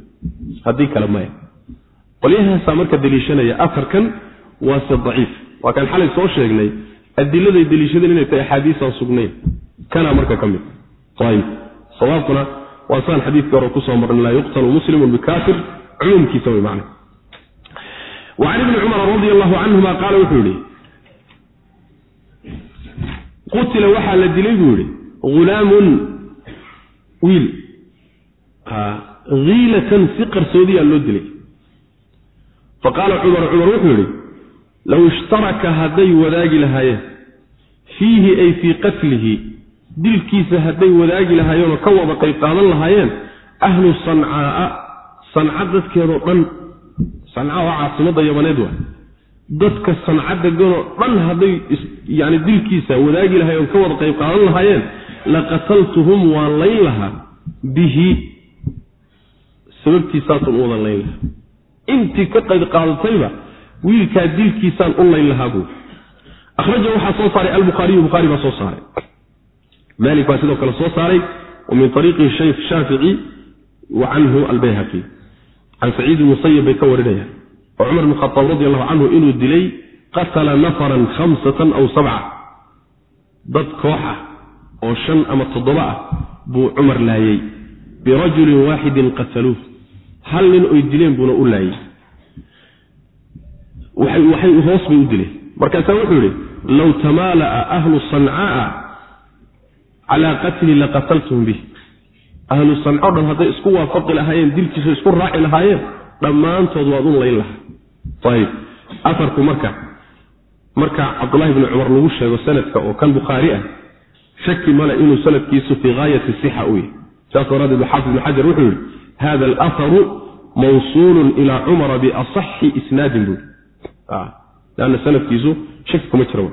haddii kale maya qolyahaasaa marka daliishanaya afarkan waase daciif. Waa kaan xalay soo sheegnay adiladay daliishadeen inay tahay axaadiisaan sugnayn. Kanaa marka ka mid. Ayib sawaabkuna waa saan xadiidkii hore ku soo marnay laa yuqtalu muslimun bikafir cumuumkiisa way macna wacan ibni cumar radi allahu canhuma qaala wuxuu yihi qutila waxaa la dilay buu yihi hulaamun wiil hiilatan si qarsoodiyaa loo dilay faqaala cumar cumar wuxuu yihi low ishtaraka hadday wadaagi lahaayeen fiihi ay fii qatlihi dilkiisa hadday wadaagi lahaayeenoo ka wada qayb qaadan lahaayeen ahlu sancaaa sanca dadkeedoo dhan sanca waa caasimadda yabaneed waa dadka sanca deganoo dhan hadday yani dilkiisa wadaagi lahayen oo ka wada qayb qaadan lahaayeen laqataltuhum waan layn lahaa bihi. Sababtiisaasun u wadan layn lahaa. Intii ka qayb qaadatayba wiilkaa dilkiisaan u layn lahaa buui akhraja waxaa soo saaray albukhaariyu bukhaari baa soo saaray. Maalik baa sidoo kale soo saaray wa min ariiqihi shaykh shaafici wa canhu albayhaqi can saciid musayib bay ka warinayaan. Oo cumar bn khaaab radi allahu canhu inuu dilay qatala nafaran khamsatan aw sabca dad koox ah oo shan ama toddoba ah buu cumar laayey birajulin waaxidin qataluuh. Hal nin oy dileen buuna u laayey waxay hoos bay u dileen. Markaasaa wuxuu yihi low tamaala'a ahlu sancaaa calaa qatli laqataltum bih ahlu sanco dhan hadday isku waafaqi lahaayeen dilkiisa isku raaci lahaayeen dhammaantood waad u layn lahaa. Ayib aarku marka marka cabdulahi bni cumar lagu sheego sanadka oo kan bukhaari ah shaki male inuu sanadkiisu fii gaayati sixa u yahy saas daraaddeed xaafid ibn xajar wuxuu yihi hada alaharu mawsuulun ilaa cumara biasaxi isnaadin buu lanna sanadkiisu shaki kuma jira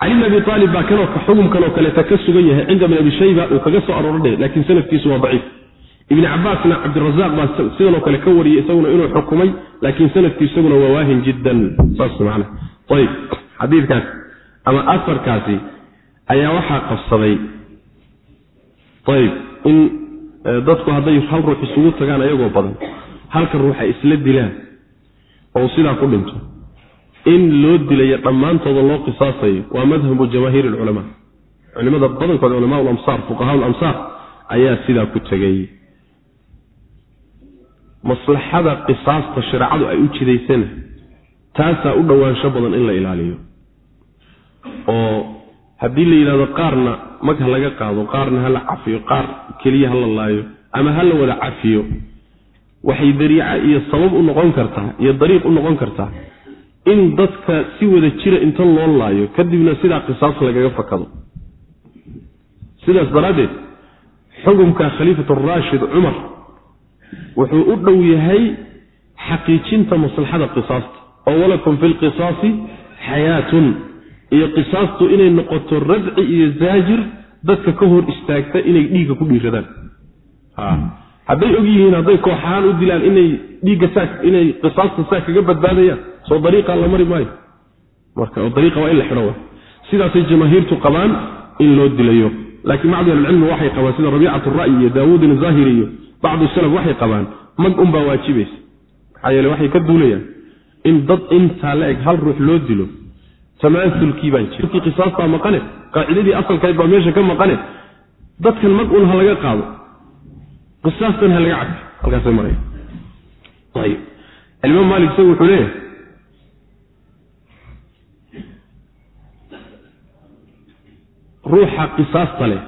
cali bn abi aalib baa kanoo xukumkan oo kaleeta ka sugan yahay cinda ibn abi shayba uu kaga soo arooradhe laakiin sanadkiisu waa daciif. Ibni cabaasna cabdirazaaq baa sidanoo kale ka wariyey isaguna inuu xukumay laakiin sanadkiisu isaguna waa waahin jiddan. Saas man ayib xadiidkaas ama afarkaasi ayaa waxaa qabsaday. Ayib in dadku hadday hal ruux isugu tagaan ayagoo badan halka ruux ay isla dilaan oo sidaa ku dhinto in loo dilayo dhammaantooda loo qisaasayo waa madhabu jamaahiir alculamaa culimada badankood culamaa lamsaar fuqahaa lamsaar ayaa sidaa ku tegay. Maslaxada qisaasta shareecadu ay u jidaysana taasaa u dhowaansho badan in la ilaaliyo. Oo haddii la yidhahdo qaarna mag ha laga qaado qaarna ha la cafiyo qaar keliya ha la laayo ama ha la wada cafiyo waxay dariica iyo sabab u noqon kartaa iyo dariiq u noqon kartaa in dadka si wada jira inta loo laayo kadibna sidaa qisaas lagaga fakado. Sidaas daraaddeed xukumka khaliifat araashid cumar wuxuu u dhow yahay xaqiijinta maslaxada qisaasta oo walakum fi lqisaasi xayaatun iyo qisaastu inay noqoto radci iyo zaajir dadka ka hor istaagta inay dhiigga ku dhiiradaan hadday og yihiin hadday kooxahaan u dilaan inay dhiigga saa inay qisaasta saa kaga badbaadayaan soo dariiqaa la mari maayo. Marka dariiqa waa in la xidho sidaasay jamaahiirtu qabaan in loo dilayo. Laakiin bacdu ahlicilmi waxay qabaan sida rabiicat ra'yi iyo daawuudin zahiri iyo bacdu salaf waxay qabaan mag unbaa waajibaysa maxaa yeele waxay ka duulayaan in dad intaa la eg hal ruux loo dilo tamaasulkii baan jira qisaastaa maqane qaacidadii asalkayd baa meesha ka maqane. Dadkan mag un ha laga qaado qisaastan ha laga cabsi halkaasay maraya ayib alimaam maalik isagu wuxuu leeyahay ruuxa qisaasta leh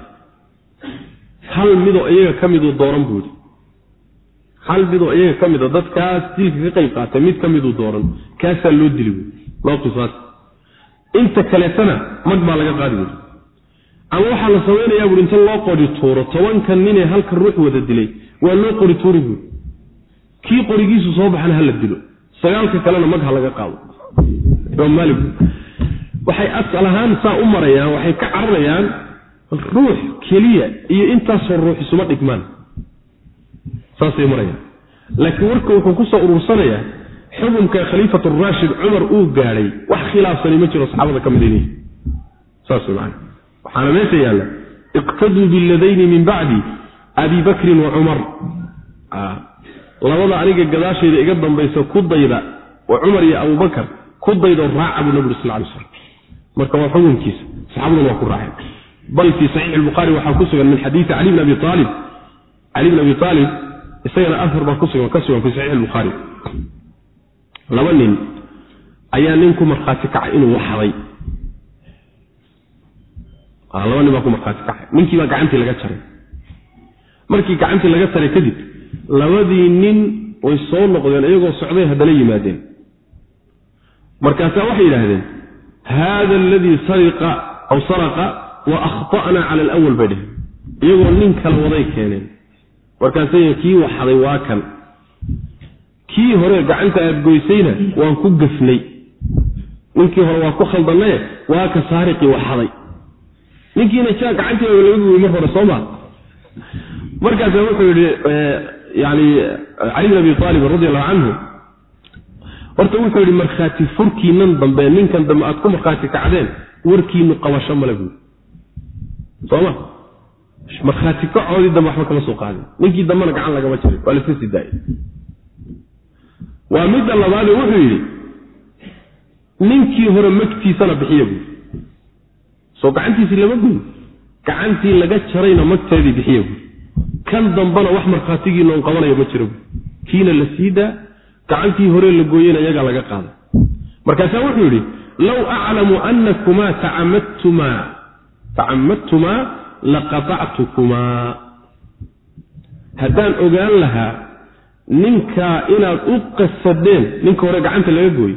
hal midoo iyaga ka miduu dooran buu yidhi. Hal midoo iyaga ka mida dadkaas dilka ka qayb qaatay mid ka miduu dooran kaasaa loo dili buui loo qisaas. Inta kaleetana mag baa laga qaadi buui ama waxaa la samaynayaa buui inta loo qori tuuro. Tobanka ninee halka ruux wada dilay waa loo qori tuuri buui kii qorigiisu soo baxana hala dilo. Sagaalka kalena mag ha laga qaado. Waxay asal ahaan saa u marayaan waxay ka cararayaan ruux keliya iyo intaasoo ruux isuma dhigmaan. Saasay marayaan. Laakiin warka wuxuu ku soo urursanayaa xukunka khaliifat raashid cumar uu gaadhay wax khilaafsani ma jiro saxaabada ka midayni saas man waxaana meesha yaalla iqtaduu biladayni min bacdi abi bakrin wa cumar. Labada aniga gadaashayda iga dambaysa ku dayda waa cumar iyo abubakar ku daydoo raaca buu nabi sal lay slam marka waa xukunkiisa saxaabaduna waa ku raaceen. Bal fii saxiixi lbukhaari waxaa ku sugan min xadiidi cali bn abi aalib cali bn abi aalib isagana afar baa kusugan ka sugan fi saxiix albukhaari laba nin ayaa nin ku markhaati kacay inuu waxday laba nin baa ku markhaati kacay ninkii baa gacantii laga jaray. Markii gacantii laga jaray kadib labadii nin way soo noqdeen iyagoo socday haddana yimaadeen. Markaasaa waxay yidhaahdeen haada aladii sariqa aw saraqa wa akhta'na cala alawal bay dheheen iyagoo nin kala waday keeneen. Markaasay kii waxaday waa kan. Kii hore gacanta aad goysayna waan ku gafnay. Ninkii hore waa ku khaldannaye waa ka saariqii waxaday ninkiina jaa gacantii laga gooyey mar hore sooma markaasa wuxuu yidhi yani cali bin abi aalib radi allahu canhu horta wuxuu yidhi markhaati furkiinan dambe ninkan dambe aad ku markhaati kacdeen warkiinu qabasho male buui sooma markhaati kacoodii dambe waxba kama soo qaadin. Ninkii dambena gacan lagama jirin waa laska sii daayay. Waa midda labaade wuxuu yidhi ninkii hore magtiisana bixiya buui soo gacantiisii lama guyin gacantii laga jarayna magteedii bixiya buui kan dambena wax markhaatigii noon qabanayo ma jiro. Buui kiina la sii daa gacantii hore la gooyena iyagaa laga qaaday markaasaa wuxuu yidhi low aclamu anakumaa tacamadtumaa tacamadtumaa laqatactukumaa. Haddaan ogaan lahaa ninkaa inaad u qasadeen ninka hore gacanta laga gooyo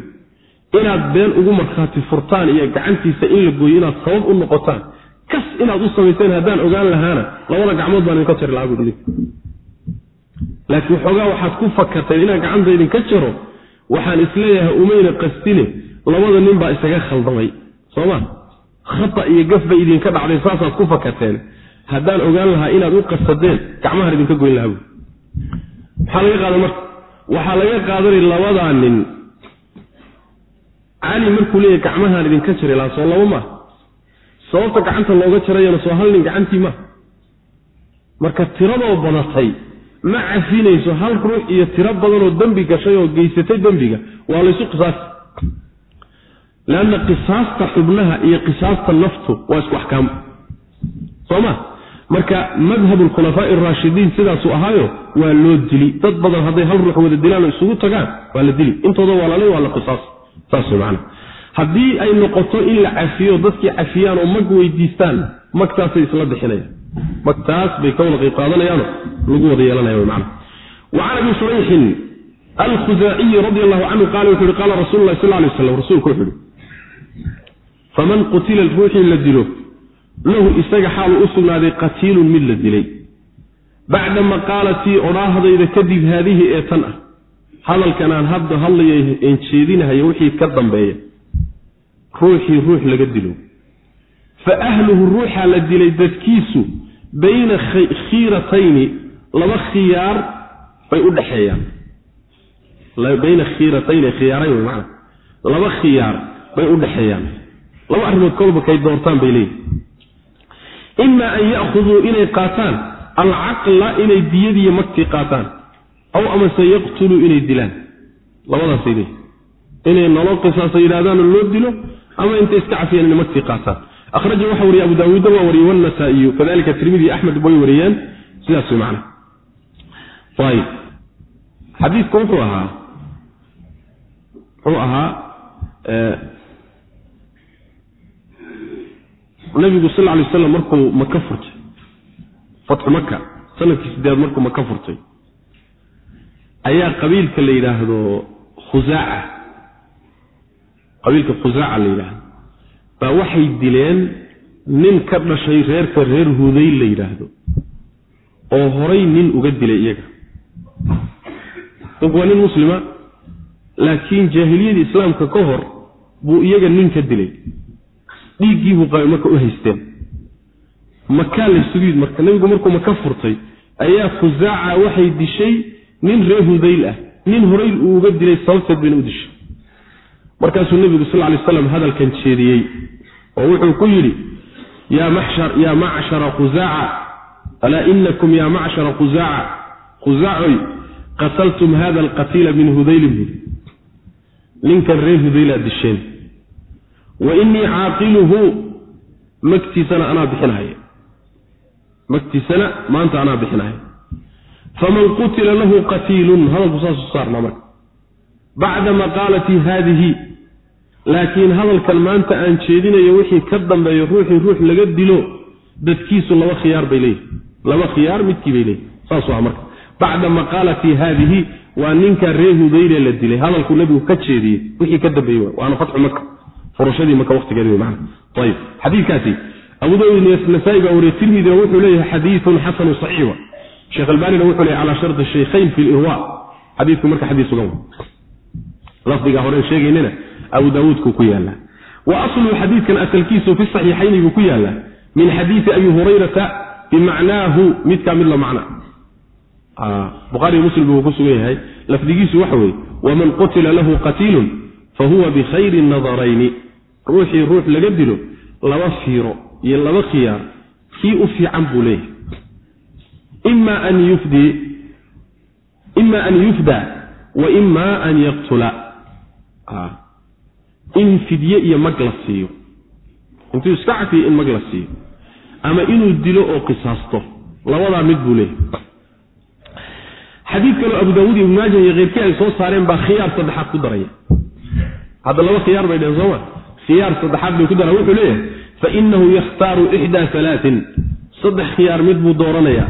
inaad been ugu markhaati furtaan iyo gacantiisa in la gooyo inaad sabab u noqotaan kas inaad u samayseen haddaan ogaan lahaana labada gacmood baan idinka jari lahaa bui idinka laakiin waxoogaa waxaad ku fakarteen inaan gacanta idinka jaro waxaan is leeyahay umayna qastine labada nin baa isaga khaldamay sooma khata iyo gaf bay idinka dhacday saasaad ku fakarteen. Haddaan ogaan lahaa inaad u qasadeen gacmahaan idinka goyn lahaa waxaa laga qaadanay labadaa nin cali markuu leeyahy gacmahaan idinka jari lahaa soo labo maa sababta gacanta looga jarayana soo hal nin gacantii maa marka tiradoo badatay ma cafinayso hal ruux iyo tiro badanoo dembi gashay oo geysatay dembiga. Waa laysu qisaasi leanna qisaasta xubnaha iyo qisaasta naftu waa isku axkaam. Soo ma? Marka madhab alkhulafaa'i araashidiin sidaasuu ahaayo waa loo dili. Dad badan hadday hal ruux wada dilaan oo isugu tagaan waa la dili. Intooda walaalay waa la qisaas haddii ay noqoto in la cafiyo dadkii cafiyaan oo mag weydiistaan magtaasay isla bixinayaan. Magtaas bay ka wada qaadanayaano lagu wada yeelanaya man wa can abi shurayxin alkhuzaaciyi radi allahu canhu qaala wuxu uhi qaala rasulu lah sal lay waslam rasuulku wuxu uhi faman qutila ruuxii la dilo lahu isaga xaalu u sugnaaday qatiilun mid la dilay. Bacda maqaalatii odhaahdayda kadib haadihi ee tan ah hadalkan aan hadda hadlayo een jeedinahayo wixii ka dambeeya ruuxii ruux laga dilo. Fa ahluhu ruuxaa la dilay dadkiisu bayna khiiratayni laba khiyaar bay u dhexeeyaan bayna khiiratayni khiyaarayn wey macana laba khiyaar bay u dhexeeyaan laba arrimood kolba kay doortaan bay leeyihiin ima an ya'khuduu inay qaataan alcaqla inay diyadiiyo magtii qaataan aw amase yaqtuluu inay dilaan. Labadaasay leeyihiin inay nolol qisaasa yidhahdaanoo loo dilo ama intay iska cafiyaan inay magtii qaataan. Akhraja waxa wariyay abu daawuudda waa wariyey wannasaa'iyu kadalika tirmidi axmed way wariyeen. Sidaas way macna. Ayib xadiidku wuxuu ahaa muxuu ahaa nabigu sal ly aslam markuu maka furtay. Fatxu maka sannadkii sideed markuu maka furtay ayaa qabiilka la yidhaahdo khusaaca qabiilka khusaaca la yidhaahdo. Baa waxay dileen nin ka dhashay reerka reer hudayl la yidhaahdo oo horay nin uga dilay iyaga. Ninku waa nin muslima laakiin jaahiliyadii islaamka ka hor buu iyaga nin ka dilay. Dhiiggiibuu qabay marka u haysteen. Makaa laysugu yid marka nebigu markuu maka furtay ayaa khusaaca waxay dishay nin reer hudayl ah nin horay uu uga dilay sababteed bayna u dishay. Markaasuu nebigu sal lay slam hadalkan jeediyey oo wuxuu ku yidhi yaa macshara khusaaca alaa inakum yaa macshara khusaaca khusaacoy qataltum hada alqatiila min hudaylin buri ninkan reer hudaylaad disheen. Wa inii caaqiluhu magtiisana anaa bixinahaya magtiisana maanta anaa bixinahaya faman qutila lahu qatiilun hadalku saasu saarnaa marka bacda maqaalatii haadihi laakiin hadalkan maanta aan jeedinayo wixii ka dambeeyo ruuxii ruux laga dilo dadkiisu laba khiyaar bay leeyihi laba khiyaar midkii bay leeyihi saasuu ah marka bacda maqaalatii haadihi waa ninka reer hudayle la dilay hadalkuu nabigu ka jeediyey wixii ka dambeeyey waana fatxu maka furashadii maka waqtigeedi man ayib xadiikaasi abu daawud nasaa-i baa wariye tirmidina wuxuu leeyahay xadiiun xasanu saxiixa sheekh albanina wuxuu leeyahy calaa shardi shaykhayn fi lirwa xadiidku marka xadiis sugan lafdiga horen sheegaynana abu daawuudkuu ku yaallaa. Wa asluhu xadiidkan asalkiisu fi saxiixayni buu ku yaallaa min xadiidi abi hurayrata bimacnaahu midkaa mid la macna. Buhaariy muslim buu ku sugan yahay. Lafdigiisu waxa weeye waman qutila lahu qatiilun fahuwa bikhayri nadarayni. Ruuxii ruux laga dilo laba fiiro iyo laba khiyaar kii u fiican buu leeyahay ima an yufdi ima an yufda wa ima an yaqtula in fidye iyo mag la siiyo intuu iska cafiyo in mag la siiyo ama inuu dilo oo qisaasto labadaa mid buu leeyahay xadiid kaloo abu daawuud iyo ibnu maaja iyo keyrkii ay soo saareen baa khiyaar saddexaad ku daraya hadda laba khiyaar bay dheheen sooma khiyaar saddexaad bay ku daraan wuxuu leeyahay fa inahu yakhtaaru ixdaa alaatin saddex khiyaar mid buu dooranayaa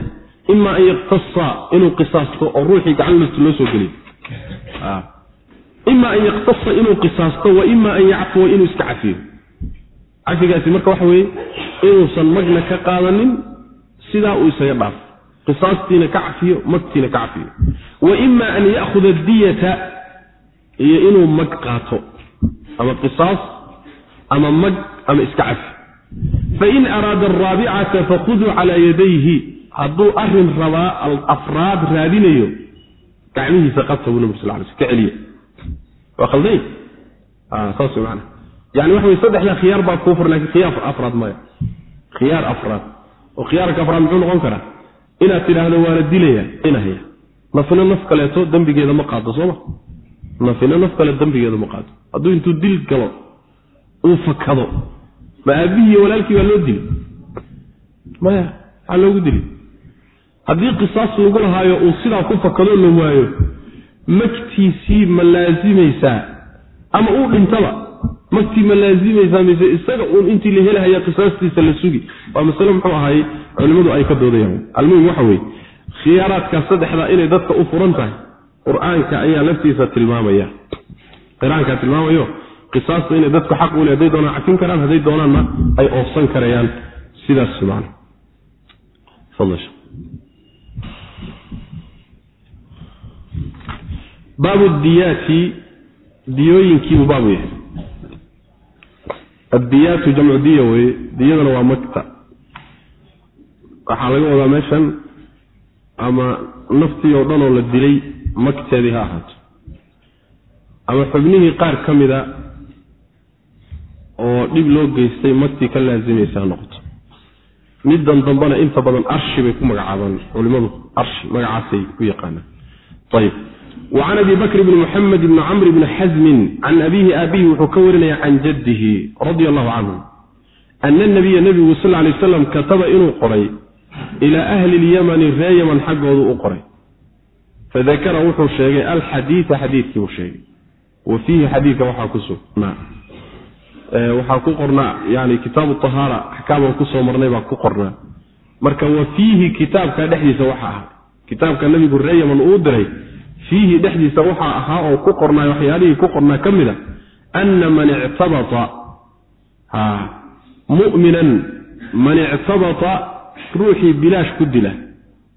ima an yaqtasa inuu qisaasto oo ruuxii gacan loo soo geliyo ima an yaqtasa inuu qisaasto wa ima an yacfuwa inuu iska cafiyo cafigaasi marka waxa weeye inuusan magna ka qaadanin sidaa uu isaga dhaafo qisaastiina ka cafiyo magtiina ka cafiyo wa ima an ya'khuda diyata iyo inuu mag qaato ama qisaas ama mag ama iska cafi fain araada araabicata fakhuduu calaa yadayhi hadduu arrin rabaa afraad raadinayo gacmihiisa qabta buu nabig sal lay ka celiya waa khalday saas wey maana yani waxa wey saddexda khiyaar baa kuu fur laakiin khiyaar afraad maya. Khiyaar afraad. Oo khiyaarka afraad muxuu noqon karaa? Inaad tidhaahdo waana dilaya inahaya nafina naf kaleeto dembigeeda ma qaado sooma nafina naf kale dembigeeda ma qaado. Hadduu intuu dil galo uu fakado ma aabihii walaalkii baa loo dili maya maxaa loogu dili haddii qisaas lagu lahaayo uu sidaa ku fakado la waayo magtiisii ma laasimaysaa? Ama uu dhintaba magtii ma laasimaysaa mise isaga uun intii la helahaya qisaastiisa la sugi? Waa masale muxuu ahaayey culimmadu ay ka doodayaan. Almuhim waxa weeye khiyaaraadkaas saddexdaa inay dadka u furan tahay qur'aanka ayaa laftiisa tilmaamaya. Qiraankaa tilmaamayo qisaasta inay dadku xaq u le hadday doonaan cafin karaan hadday doonaanna ay oofsan karayaan. Sidaas man baabu diyaati diyooyinkiibuu baabu yahay. Addiyaatu jamcu diya weye diyadana waa magta. Waxaa laga wadaa meeshan ama naftii oo dhan oo la dilay magteedii ha ahaato. Ama xubnihii qaar ka mida oo dhib loo geystay magtii ka laasimaysa ha noqoto. Middan dambena inta badan arshi bay ku magacaabaan culimadu arshi magacaasay u yaqaanaan can abi bakr bni muxamed bni camr bni xasmin can abiihi aabihi wuxuu ka warinaya can jaddihi radia allahu canhu ana nabiya nebigu sal lay waslam kataba inuu qoray ilaa ahli lyamani ree yaman xaggoodu u qoray fadakara wuxuu sheegay alxadiida xadiidkii uu sheegay wa fiihi xadiidka waxaa ku sugnaa waxaa ku qornaa yani kitaabu tahaara axkaaman ku soo marnay baa ku qornaa marka wa fiihi kitaabka dhexdiisa waxa ahaa kitaabka nabigu ree yaman uu diray fiihi dhexdiisa waxaa ahaa oo ku qornaa waxyaalihii ku qornaa ka mid a ana man ictabata muminan man ictabata ruuxii bilaash ku dila.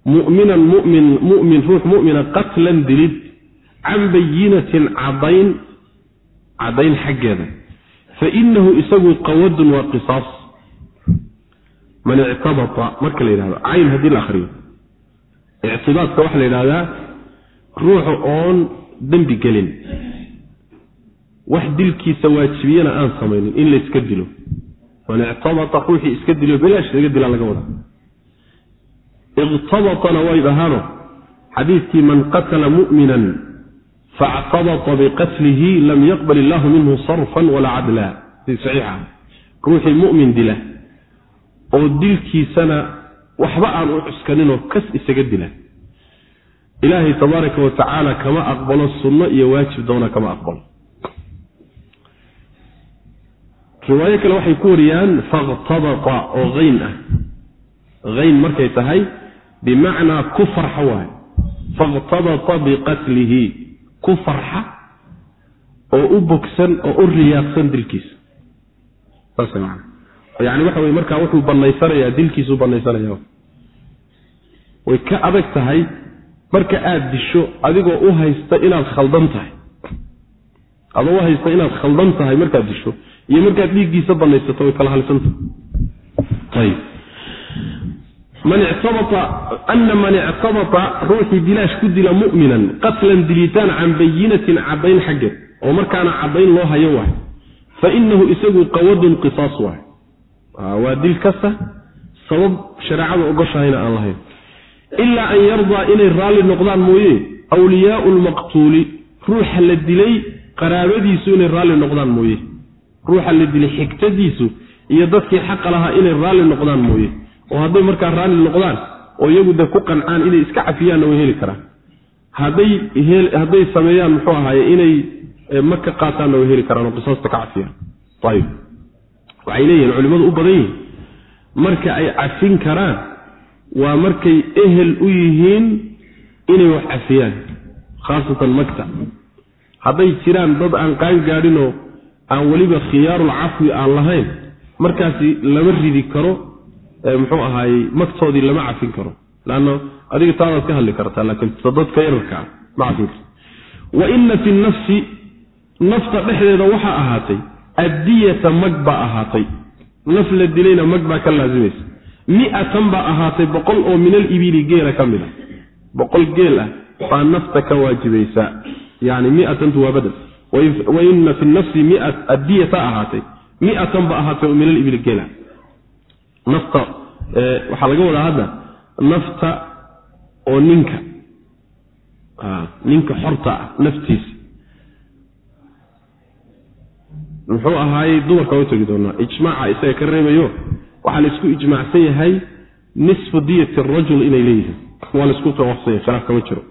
Muminan mumin mumin ruux mumina qatlan dilid can bayinatin cadayn cadayn xaggeeda. Fainahu isagu qawadun waa qisaas. Man ictabata marka la yidhahdo cayn haddii la akriyo ictibaadka waxaa la yidhahdaa ruuxa oon dembi gelin. Wax dilkiisa waajibiyana aan samaynin in la iska dilo. Man ictabata ruuxii iska dilo bilaash laga dilaa laga wadaa. Iqtabatana way dhahaano xadiidkii man qatala mu'minan factabata biqatlihi lam yaqbal illaahu minhu sarfan walaa cadla si saxiixa. Ruuxii mu'min dila oo dilkiisana waxba aan u cuskaninoo kas isaga dila. Ilaahay tabaaraka wa tacaala kama aqbalo sunno iyo waajib doona kama aqbalo. Riwaayo kale waxay ku wariyaan fakhtabata oo hayn ah. Hayn markay tahay bimacnaa ku farxa waayo fakhtabata biqatlihi ku farxa oo u bogsan oo u riyaaqsan dilkiisa. Saas man yani waxa weye markaa wuxuu banaysanayaa dilkiisuu banaysanaya way ka adag tahay marka aada disho adigoo u haysta inaad khaldan tahay. Adoo u haysta inaad khaldan tahay markaad disho iyo markaad dhiiggiisa banaysato way kala ictabata ana man ictabata ruuxii dilaash ku dila mu'minan qatlan dilitaan can bayinatin caddayn xaggeed oo markaana caddayn loo hayo waay. Fa inahu isagu qawadun qisaas waay waa dil kasta sabab shareecada ogoshahayna aan lahayn. Ilaa an yardaa inay raalli noqdaan mooye awliyaau lmaqtuuli ruuxa la dilay qaraabadiisu inay raalli noqdaan mooye. Ruuxa la dilay xigtadiisu iyo dadkii xaqa lahaa inay raalli noqdaan mooye. Oo hadday markaa raalli noqdaan oo iyagu de ku qancaan inay iska cafiyaanna way heli karaan. Hadday hadday sameeyaan muxuu ahaaye inay ma ka qaataanna way heli karaan oo qisaasta ka cafiyaan. Ayib waxay leeyihiin culimmadu u badan yihiin marka ay cafin karaan waa markay ehel u yihiin inay wax cafiyaan khaasatan magta hadday jiraan dad aan qaan gaadhinoo aan weliba khiyaarul cafwi aan lahayn markaasi lama ridi karo muxuu ahaayey magtoodii lama cafin karo. Leanna adiga taadaad ka hadli kartaa laakiin dadka yararka ah ma cafin karta wa ina fi nafsi nafta dhexdeeda waxaa ahaatay addiyata mag baa ahaatay. Naf la dilayna mag baa ka laasimaysa miatan baa ahaatay boqol oo min alibili geela ka mid a. Boqol geel ah baa nafta ka waajibaysa yani miatantu waa badel wa ina fi nafsi addiyata ahaatay. Miatan ba ahaatay oo min alibili geela nafta waxaa laga wadaa hadda nafta oo ninka. Ninka xorta ah naftiisa muxuu ahaayey dumarka u tegi doonaa. Ijmaaca isaga ka reebayo waxaa la isku ijmaacsan yahay nisfu diyati arajul inay leeyihiin. Waa la isku waafaqsan yahay khilaaf kama jiro.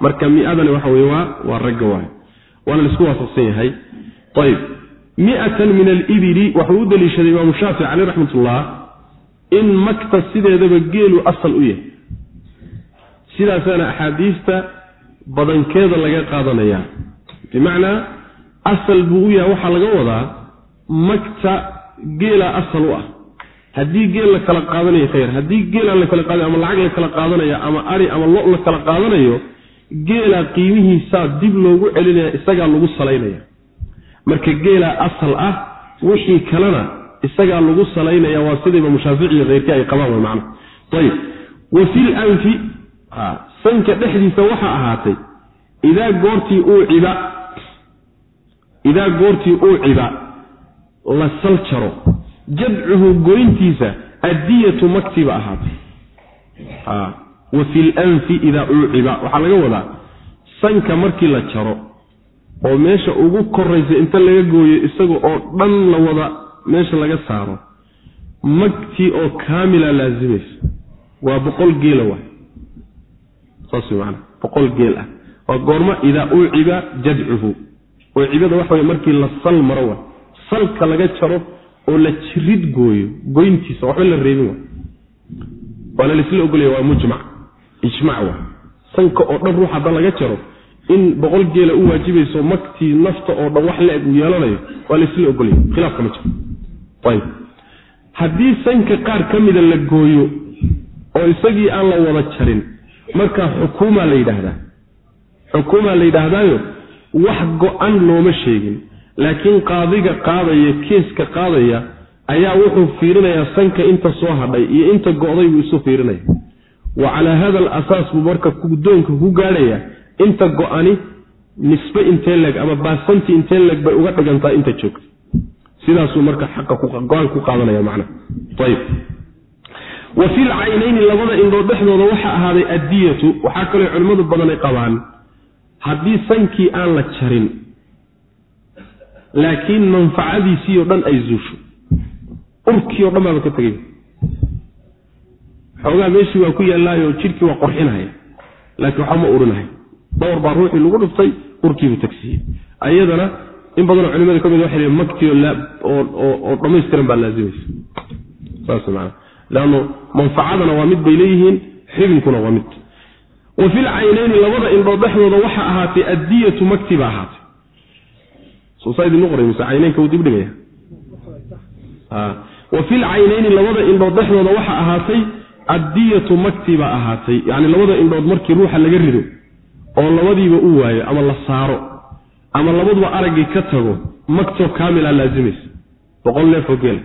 Marka miadani waxa weye waa waa ragga waay waana la isku waafaqsan yahay. Ayib miatan min alibili waxuu u daliishaday imaamu shaafici caleyh raxmatullah in makta sideedaba geelu asal u yahay. Sidaasaana axaadiista badankeeda laga qaadanayaa bimacnaa asal buu u yahay waxaa laga wadaa magta geela asal u ah. Haddii geel la kala qaadanayo khayr. Haddii geelaan la kala qaadanayo ama lacag la kala qaadanayo ama ari ama lo la kala qaadanayo geelaa qiimihiisaa dib loogu celinaya isagaa lagu salaynaya. Marka geelaa asal ah wixii kalena isagaa lagu salaynaya waa sida imaamu shaafici iyo ay qabaan way macna ayib. Wa fil anfi sanka dhexdiisa waxaa ahaatay idaa goortii uu ciba idaa goortii uu ciba la sal jaro jadcuhu goyntiisa addiyatu maktiba ahaatay wa fi lanfi idaa uuciba waxaa laga wadaa sanka markii la jaro oo meesha ugu koraysa inta laga gooyo isaga oo dhan la wada meesha laga saaro magtii oo kaamila laazimaysa waa boqol geela waay saas way macanaa boqol geel ah waa goormo idaa uuciba jadcuhu ucibada waxa way markii la sal maro waay salka laga jaro oo la jirid gooyo goyntiisa waxba la reebin waay waana laisla ogolaya waa mujmac ijmac waay sanka oo dhan ruux hadda laga jaro in boqol geela u waajibayso magtii nafta oo dhan wax la-eg uu yeelanayo waa laisla ogolaya khilaafka ma jiro. Ayb haddii sanka qaar ka mida la gooyo oo isagii aan la wada jarin markaa xukuumaa la yidhaahdaa. Xukuumaa la yidhaahdaayo wax go-an looma sheegin. Laakiin qaadiga qaadaya keeska qaadaya ayaa wuxuu fiirinayaa sanka inta soo hadhay iyo inta go-day buu isu fiirinaya. Wa calaa hada al asaas buu marka guddoonka ku gaadhaya inta go-ani nisbe intee leeg ama baasanti intee leeg bay uga dhigantaa inta joogta. Sidaasuu marka xaqa go'aan ku qaadanaya macnaha ayib wa fil caynayni labada indhood dhexdooda waxaa ahaaday addiyatu waxaa kaloo culimmadu badan ay qabaan haddii sankii aan la jarin laakiin manfacadiisii oo dhan ay zuusho. Urkii o dhan baaba ka tegay. Xoogaa meeshii waa ku yaallaayo jidhkii waa qorxinahaya laakiin waxba ma urinahaya dhowr baa ruuxii lagu dhuftay urkiibuu tagsiiyey. Ayadana in badanoo culimada ka mid waxay magtii oo dhammaystiran baa laazimaysa saas maana leanno manfacadana waa mid bay leeyihiin xibinkuna waa mid wa fil caynayni labada indhood dhexdooda waxa ahaatay addiyatu magti ba ahaatay. Wa fil caynayni labada indhood dhexdooda waxa ahaatay addiyatu magti baa ahaatay. Yacni labada indhood markii ruuxa laga rido oo labadiiba u waayo ama la saaro ama labaduba araggii ka tago magtoo kaamila laazimaysa boqol neefoo geela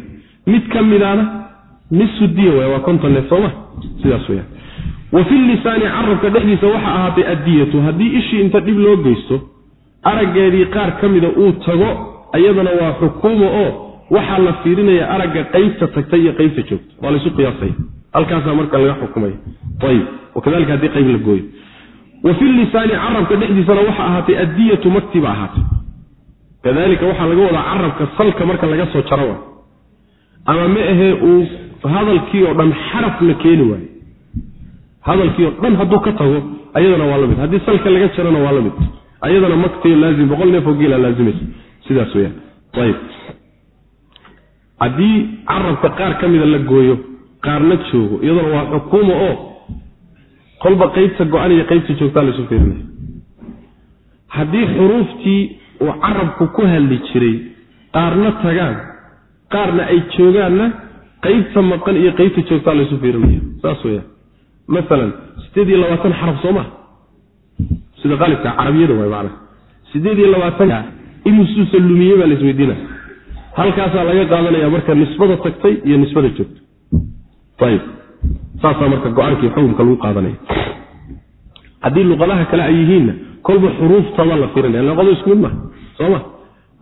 mid ka midaana nisu diya waay waa konton neef sooma sidaas weyaan wa fi lisaani carabka dhexdiisa waxa ahaatay addiyatu. Haddii ishii inta dhib loo geysto araggeedii qaar ka mida uu tago iyadana waa xukuuma oo waxaa la fiirinaya aragga qaybta tagtay iyo qaybta joogta. Waa laysu qiyaasaya halkaasaa marka laga xukumaya ayib. Wakadalika haddii qayb la gooyo. Wa fi lisaani carabka dhexdiisana waxa ahaatay addiyatu makti ba ahaatay. Kadalika waxaa laga wadaa carabka salka marka laga soo jaro. Ama ma ahee uu hadalkii oo dhan xarafna keeni waayo hadalkii oo dhan hadduu ka tago ayadana waa la haddii salka laga jarana waa la ayadana maktiyo laazim boqol neefoo geela laazimaysa sidaas weyaan ayib. Haddii carabka qaar ka mida la gooyo qaarna joogo iyadana waa xukuuma oo kolba qaybta go-an iyo qaybta joogtaa laysu fiirinaya haddii xuruuftii uu carabku ku hadli jiray qaarna tagaan qaarna ay joogaanna qaybta maqan iyo qaybta joogtaa laysu fiirinaya saas weyaan maalan siddeed iyo labaatan xaraf soo maa sida qaalibka carabiyada waay macana siddeed iyo labaatanka imusuusa lumiye baa laisweydiina halkaasaa laga qaadanaya marka nisbada tagtay iyo nisbada joogta. Ayib saasaa marka go'aankii xukunka lagu qaadanaya. Haddii luqadaha kale ay yihiinna kolba xuruuftaba la firinaya luqadu isku mid maha sooma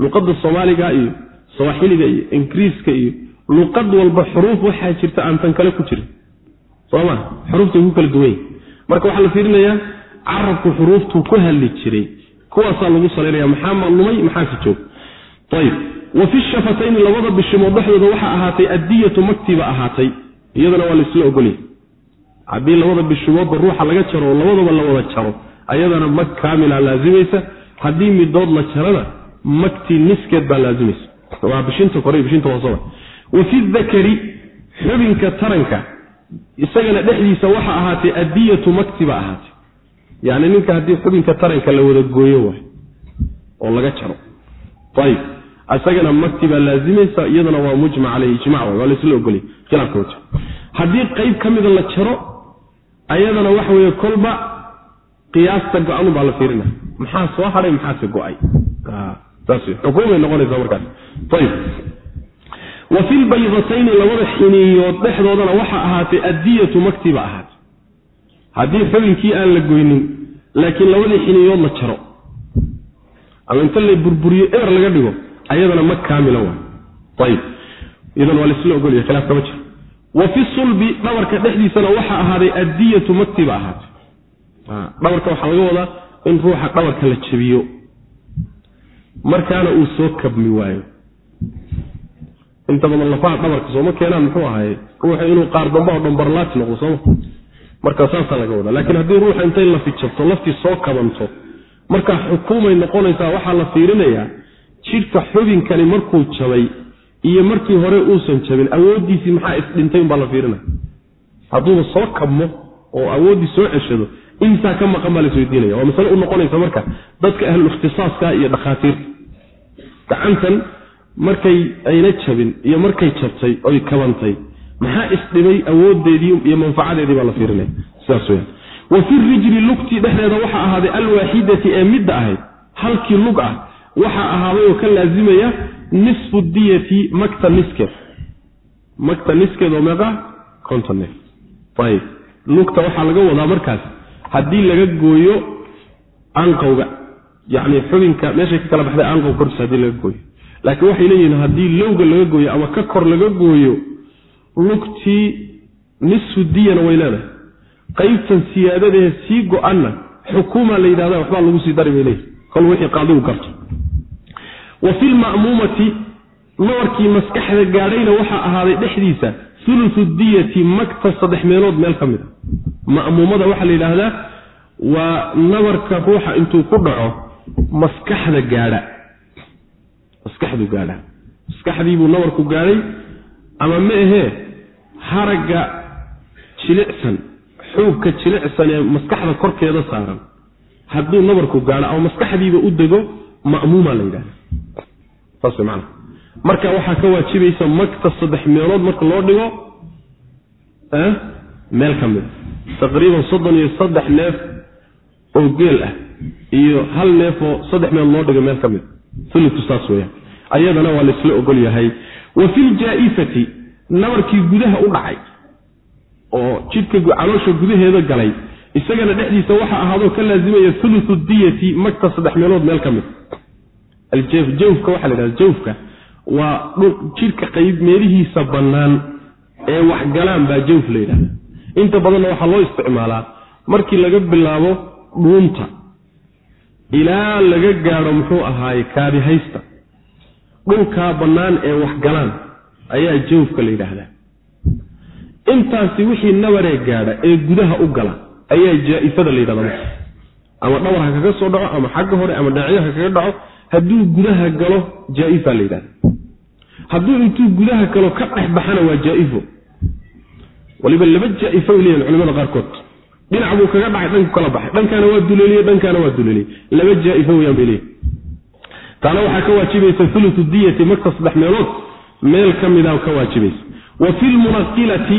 luqadda soomaaliga iyo sawaaxiliga iyo ingiriiska iyo luqad walba xuruuf waxaa jirta aan tan kale ku jirin sooma xuruuftay ku kala duwan yahi marka waxaa la fiirinayaa carabku xuruuftuu ku hadli jiray. Kuwaasaa lagu salaynaya maxaa malumay maxaase joog. Ayib wa fi shafatayni labada bishimood dhexdooda waxaa ahaatay addiyatu magtiba ahaatay. Iyadana waa laisla ogolya haddii labada bishimoodba ruuxa laga jaro oo labadaba la wada jaro ayadana mag kaamila laazimaysa haddii midood la jarana magtii niskeed baa laazimaysa waa bishinta kore bishinta hoosaba wa fi dakari xubinka taranka isagana dhexdiisa waxa ahaatay addiyatu magtiba ahaatay yacni ninka haddii xubinka taranka la wada gooyo waay oo laga jaro. Ayib. Isagana magti baa laazimaysa iyadana waa mujmac caleyh ijmac waa laisla ogolya khilaafka waja haddii qayb ka mida la jaro ayadana waxa weeye kolba qiyaasta go-anu baa la fiirina maxaa soo hadhay maxaase go'ay? Xukuumay noqonaysaa markaas. Ayib wa fi lbaydatayni labada xiniyood dhexdoodana waxaa ahaatay addiyatu magti ba ahaatay. Haddii xubinkii aan la goynin laakiin labadii xiniyood la jaro. Ama inta la burburiyo eber laga dhigo ayadana mag kaamila waay ayib iyadan waa laisla ogolya khilaaf kama jiro. Wa fi sulbi dhabarka dhexdiisana waxaa ahaaday addiyatu magti ba ahaatay. Dhabarka waxaa laga wadaa in ruuxa dhabarka la jabiyo markaana soo kabmi waayo inta badan lafaha dhabarka sooma keenaan muxuu ahaye ruuxa inuu qaar damba oo dhambarlaati noqdo sooma marka saasaa laga wadaa laakiin haddii ruuxa intay lafi jabto laftii soo kabanto markaa xukuumay noqonaysaa waxaa la fiirinayaa jidhka xubinkani markuu jabay iyo markii hore uusan jabin awooddiisii maxaa isdhintay umbaa la fiirinaya hadduuba soo kabmo oo awooddii soo ceshado intaa ka maqan baa laisweydiinaya waa masale u noqonaysa marka dadka ahlul iyo dhakhaatiirta. Gacantan markay ayna jabin iyo markay jabtay oy kabantay maxaa isdhibay awoodeedii iyo manfacadeedii baa la fiirinaya sidaas weyaan wa fi rijli lugtii dhexdeeda waxaa ahaaday alwaaxidati ee midda ahayd. Halkii lug ah waxaa ahaaday oo ka laazimaya nisfu diyati makta niskeed. Makta niskeed oo meeqa? Konton neef. Ayib lugta waxaa laga wadaa markaas haddii laga gooyo anqowga yacni xubinka meeshay ka kala baxday anqow kortiisa haddii laga gooyo laakiin waxay leeyihiin haddii lowga laga gooyo ama ka kor laga gooyo lugtii nisfu diyana way leedahay. Qaybtan siyaadadee sii go-anna xukuuma la yidhahda waxbaa lagu sii dari bay leeyihi kol wixii qaadigu garto. Wa fi lma'muumati nabarkii maskaxda gaadhayna waxaa ahaaday dhexdiisa ulusu diyati magta saddex meelood meel ka mid a ma'muumada waxaa la yidhaahdaa waa nabarka ruuxa intuu ku dhaco maskaxda gaadha maskaxdu gaadha. Maskaxdiibuu nabarku gaadhay ama ma ahee haragga jilicsan xuubka jilicsan ee maskaxda korkeeda saaran. Hadduu nabarku gaadho ama maskaxdiiba u dego ma'muuma la yidhahda saas man marka waxaa ka waajibaysa magta saddex meelood marka loo dhigo meel ka mid a taqriiban soddon iyo saddex neef oo geel ah iyo hal neef oo saddex meelood loo dhigo meel ka mid a uluku saas weyaan ayadana waa laisla ogol yahay. Wa fi ljaa'ifati nabarkii gudaha u dhacay oo jidhka caloosha gudaheeda galay isagana dhexdiisa waxaa ahaadoo ka laazimaya ulusu diyati magta saddex meelood meel ka mid. Jawfka waxaa la yidhahda jawfka waa jidhka qayb meelihiisa bannaan ee waxgalaan baa jawf la yidhahda inta badanna waxaa loo isticmaalaa markii laga bilaabo dhuunta. Ilaa laga gaadho muxuu ahaaye kaadihaysta dhulkaa bannaan ee waxgalaan ayaa jawfka la yidhaahdaa. Intaasi wixii nabaree gaadha ee gudaha u gala ayaa jaa-ifada la yidhahda marka ama dhabar ha kaga soo dhaco ama xagga hore ama dhinacyo ha kaga dhaco hadduu gudaha galo jaa-ifa la yidhahda hadduu intuu gudaha galo ka dhex baxana waa jaa-ifo. Waliba laba jaa-ifo ay leeyihiin culimada qaarkood. Dhinac buu kaga dhacay dhanku kala baxay. Dhankaana waa duleeliye dhankaana waa duleeliye laba jaa-ifo weyaan bay leeyihiin taana waxaa ka waajibaysa ulutu diyati magta saddex meelood meel ka mida ka waajibaysa. Wa fi lmunaqilati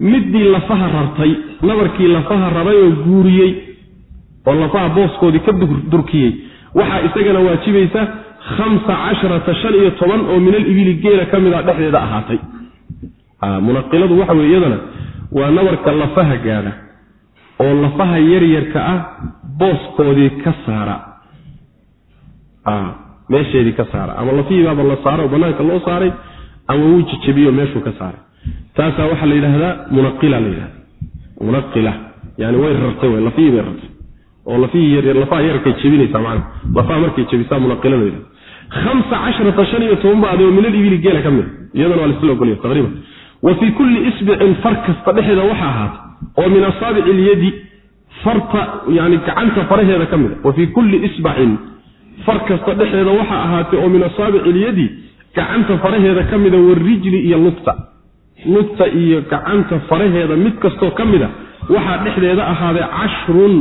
middii lafaha rartay nabarkii lafaha raray oo guuriyey oo lafaha booskoodii ka durkiyey waxaa isagana waajibaysa hamsa casharata shan iyo toban oo min alibili geela ka mida dhexdeeda ahaatay. Munaqiladu waxa weye iyadana waa nabarka lafaha gaadha oo lafaha yaryarka ah booskoodii ka saara meesheedii ka saara ama lafihiibaaba la saara oo banaanka loo saaray ama wuu jejebiyo meeshuu ka saaray. Taasaa waxaa la yidhahdaa munaqila la yidhahda munaqila yani way rartay w lafihii bay rartay. Oo lafihii yaryar lafaha yararkay jebinaysaa macana lafaha markay jebisaa munaqila la yidhahda hamsa casharata shan iyo toban baade oo min alibili geela ka mid. Iyadana waa laisla ogolya taqriiban. Wa fii kulli isbicin far kasta dhexeeda waxa ahaata oo min asaabici ilyadi farta yani gacanta faraheeda ka mida wa fii kulli isbacin far kasta dhexeeda waxaa ahaatay oo min asaabici ilyadi gacanta faraheeda ka mida warijli iyo lugta lugta iyo gacanta faraheeda mid kastoo ka mida waxaa dhexdeeda ahaaday cashrun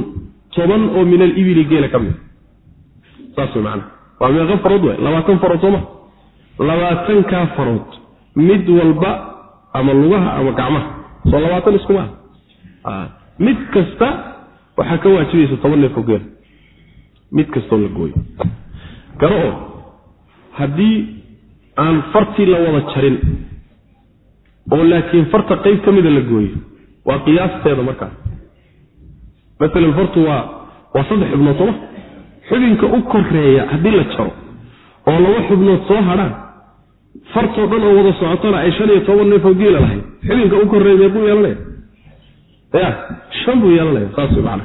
toban oo min alibili geela ka mida. Saas macana waa meeqa farood way labaatan farood sooma? Labaatankaa farood. Mid walba ama lugaha ama gacmaha. Soo labaatan iskuma ah mid kasta waxaa ka waajibaysa toban neef oo geela mid kastoo la gooyo. Garo oo haddii aan fartii la wada jarin oo laakiin farta qayb ka mida la gooyo waa qiyaasteeda markaas maalan fartu waa waa saddex xubnood sooma xubinka u koreeya haddii la jaro oo laba xubnood soo hadhaan fartoo dhan oo wada socotona ay shan iyo toban neefoo geela lahayd. Xibinka u korreey meequu yeelanaya? Ya shan buu yeelanaya saas man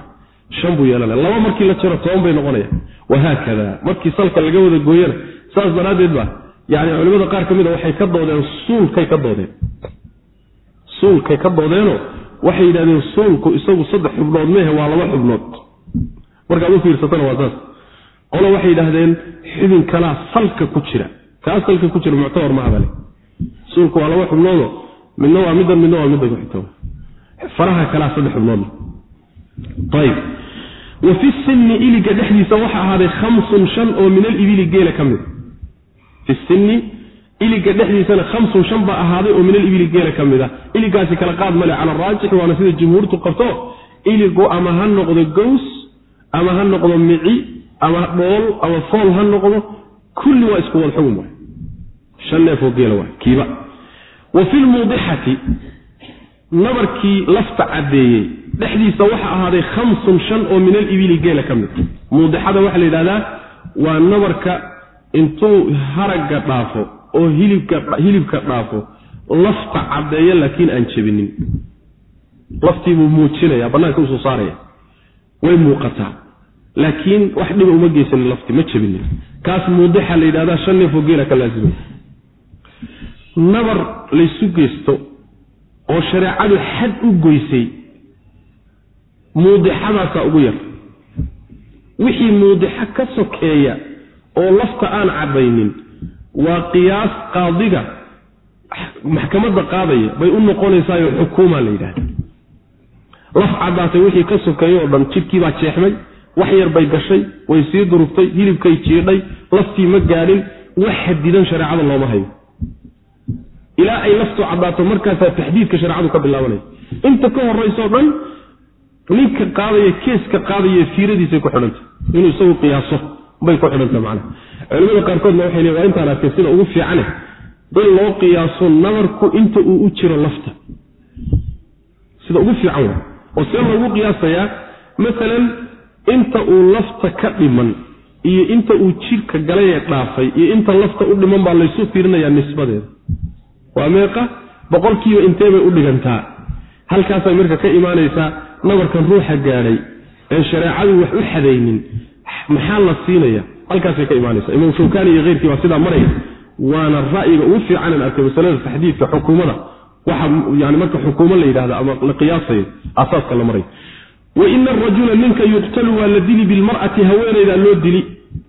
shan buu yeelanaya laba markii la jaro toban bay noqonaya. Wahaakada markii salka laga wada gooyana saas daraaddeed ba. Yani culimada qaar ka mid a waxay ka doodeen suulkay ka doodeen. Suulkay ka doodeenoo waxay yidhahdeen suulku isagu saddex xubnood mehe waa laba xubnood. Markaad u fiirsatana waa saas. Qolo waxay yidhaahdeen xubin kalaa salka ku jira. Kaa salka ku jira muctabar ma abale suulku waa laba xubnoodo midna waa middan midna waa midda ku xigto faraha kalaa saddex xubnoodna ayb wa fi sinni iliga dhexdiisa waxa ahaaday khamsun shan oo min alibili geela ka mid. Fi sinni iliga dhexdiisana khamsun shan baa ahaaday oo min alibili geela ka mid a iligaasi kala qaad male cala araajixi waana sida jumhuurtu qabto. Iligu ama ha noqdo gows ama ha noqdo mici ama dhool ama fool ha noqdo kulli waa isku wad xugum waay. Shan neefoo geela waay kiiba. Wa fi lmuudixati nabarkii lafta caddeeyey dhexdiisa waxa ahaaday khamsun shan oo min alibili geela ka mid. Muudixada waxaa la yidhahdaa waa nabarka intuu haragga dhaafo oo hilibka dhaafo lafta caddeeya laakiin aan jebinin. Laftiibuu muujinaya bannaanka u soo saaraya. Way muuqataa. Laakiin wax dhiba uma geysanin lafti ma jebinin. Kaas muudixa la yidhahdaa shan neefoo geela ka laazimay. Nabar laysu geysto oo shareecadu xad u goysay muudixadaasaa ugu yar. Wixii muudixo ka sokeeya oo lafta aan caddaynin waa qiyaas qaadiga maxkamadda qaadaya bay u noqonaysaayo xukuuma la yidhahda laf caddaatay wixii ka sokeeya oo dhan jidhkii baa jeexmay wax yar bay gashay way sii durugtay hilibkay jiidhay laftii ma gaadhin wax xadidan shareecada looma hayo. Ilaa ay laftu caddaato markaasaa taxdiidka shareecadu ka bilaabanaya inta ka horraysoo dhan ninka qaadaya keeska qaadaya fiiradiisay ku xidhanta. Inuu isagu qiyaaso bay ku xidhanta macnaha. Culimada qaarkoodna waxay leeyn waa intaan arkay sida ugu fiicane in loo qiyaaso nabarku inta uu u jiro lafta. Sida ugu fiican wa oo see loogu qiyaasayaa masalan inta uu lafta ka dhiman iyo inta uu jidhka galayee dhaafay iyo inta lafta u dhiman baa laysu fiirinayaa nisbadeeda. Waa meeqa boqolkiiba intee bay u dhigantaa. Halkaasay marka ka imaanaysaa nabarkan ruuxa gaadhay ee shareecadu wax u xadaynin maxaa la siinaya? Halkaasay ka imaanaysa imaam shawkani iyo keyrkii baa sidaa maraya waana ra'yiga ugu fiicanan arkay masalada taxdiidka xukuumada. Waxa yani marka xukuumo la yidhahda ama la qiyaasayo asaaska la marayo wa ina arajula ninka yuqtalu waa la dili bilmar'ati haweenaydaa loo dili.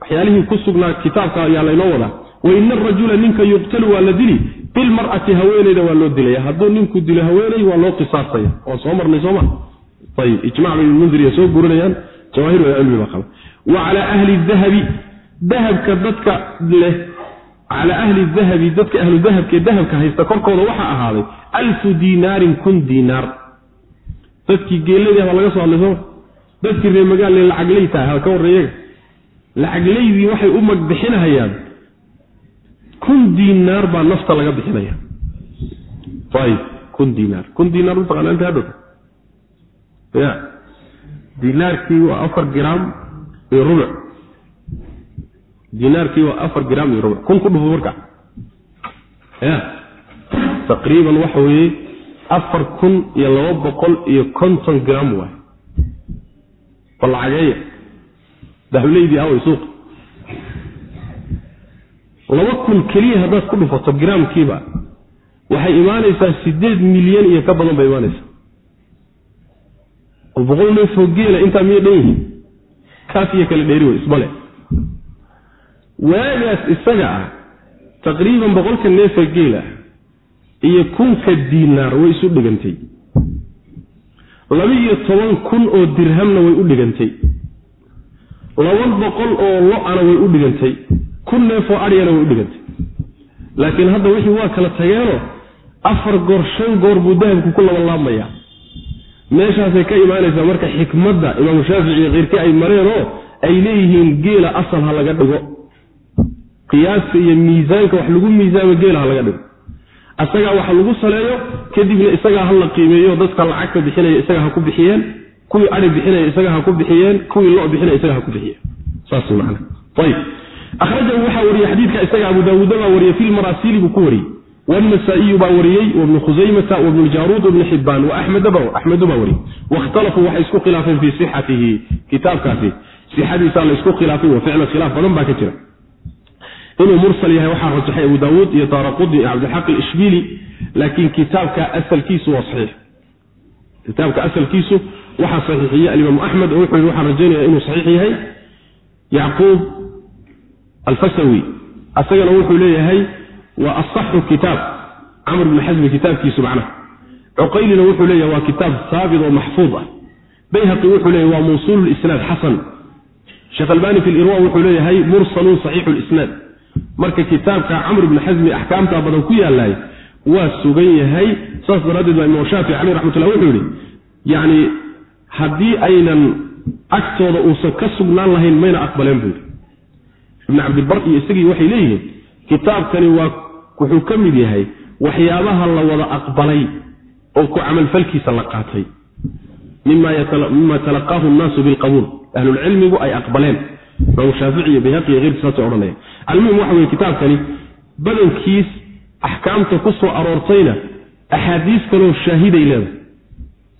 Waxyaalihii ku sugnaa kitaabka ayaa laynoo wadaa. Wa ina arajula ninka yuqtalu waa la dili bilmar'ati haweenayda waa loo dilaya. Hadduu ninku dilo haweenay waa loo qisaasaya waan soo marnay sooma ayib ijmac bay mundiriya soo gurinayaan jawaahir cilmi baa qaba wa calaa ahli dahabi dahabka dadka leh calaa ahli dahabi dadka ahlu dahabkaee dahabka haysta korkooda waxaa ahaaday alfu diinaarin kun diinaar dadkii geeladii baa laga soo hadlay sooma dadkii reer magaale lacagleyta aha ka warreeyaga lacagleydii waxay u magbixinahayaan kun diinaar baa nafta laga bixinaya. Ayib kun diinaar kun diinaar mataqana inta hadhow ya. Dinaarkii waa afar gram iyo rubuc. Dinaarkii waa afar gram iyo rubuc. Kun ku dhufo marka. Ya. Taqriiban waxa weeye afar kun iyo laba boqol iyo konton gram waay. Bal lacageeya dahleydii away suuqa laba kun keliya haddaad ku dhufato gramkiiba waxay imaanaysaa sideed milyan iyo ka badan bay imaanaysaa oo boqol neefoo geela intaa miyay dhan yihiin kaas iyo kale dheeri wey ismale waagaas isaga ah taqriiban boqolka neefa geela iyo kunka diinaar way isu dhigantay. Laba-iyo toban kun oo dirhamna way u dhigantay. Laba boqol oo lo'ana way u dhigantay. Kun neefoo adyana way u dhigantay. Laakiin hadda wixii waa kala tageenoo afar goor shan goor buu dahabku ku labalaabmayaa meeshaasay ka imaanaysaa marka xikmadda imaamu shaafici iyo keyrkii ay mareen oo ay leeyihiin geela asal ha laga dhigo. Qiyaaska iyo miisaanka wax lagu miisaamo geela ha laga dhigo. Isagaa wax lagu saleeyo kadibna isagaa ha la qiimeeyo dadka lacagta bixinaya isaga ha ku bixiyeen kuwii adi bixinaya isaga ha ku bixiyeen kuwii lo bixinaya isaga ha ku bixiyeen. Saas man ayib akhrajahu waxaa wariyey xadiidka isaga abu daawuuda baa wariyey fi lmaraasiili buu ku wariyey wاnasaa'iyu baa wariyey wbnu khusaymata wbnu ljaruud wbni xibaan axmedu baa wariyey waاkhtalafuu waxay isku khilaafeen fii sixatihi kitaabkaasi. Sixadiisaa la isku khilaafay wa ficlan khilaaf badan baa ka jira. Inuu mursal yahay waxaa rajaxay abu daawuud iyo daaraqudi iyo cabdilxaq ishbili laakiin kitaabka asalkiisu waa saxiix. Kitaabka asalkiisu waxaa saxiixiyey alimaamu axmed oo wuxuu yii waxaan rajaynaya inuu saxiix yahay. Yacquub waa asaxu kitaab camr bni xasmi kitaabkiisu macnaha. Cuqaylina wuxuu leeyahay waa kitaab haabit oo maxfuud ah. Bayhaqi wuxuu leeyahay waa mawsuulu lisnaad xasan. Sheekh albani fi lirwa wuxuu leeyahay mursalun saxiixu lisnaad marka kitaabka camr bni xasmi axkaamtaa badan ku yaalaay waa sugan yahay. Saas daraaddeed baa imaam shaafici caleyh raxmatullah wuxuu yidhi yacni haddii aynan agtooda uusan ka sugnaan lahayn mayna aqbaleen buu yidhi. Ibn cabdilbar iyo isagii waxay leeyihiin kitaabkani waa wuxuu ka mid yahay waxyaabaha la wada aqbalay oo ku camalfalkiisa la qaatay. Mima talaqaahu nnaasu bilqabuul. Ahlulcilmigu ay aqbaleen. Imaamu shaafici iyo bayhaqi iyo keyrkii saasay odhanaya almuhim waxa weye kitaabkani badankiis axkaamta ku soo aroortayna axaadiis kaloo shaahiday leedahay.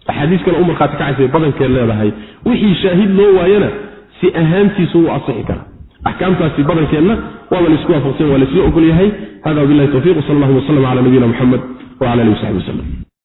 Axaadiis kaloo u markhaati kacaysay badankeed leedahay. Wixii shaahid loo waayana si ahaantiisu wuu asixi karaa axkaamtaasi badankeedna waaba la isku waafaqsan waa laisla ogol yahay. Hada wabilahi towfiq wsal allahuma wslm cala nabiyina muxamed wcala alihi wasaxbi waslem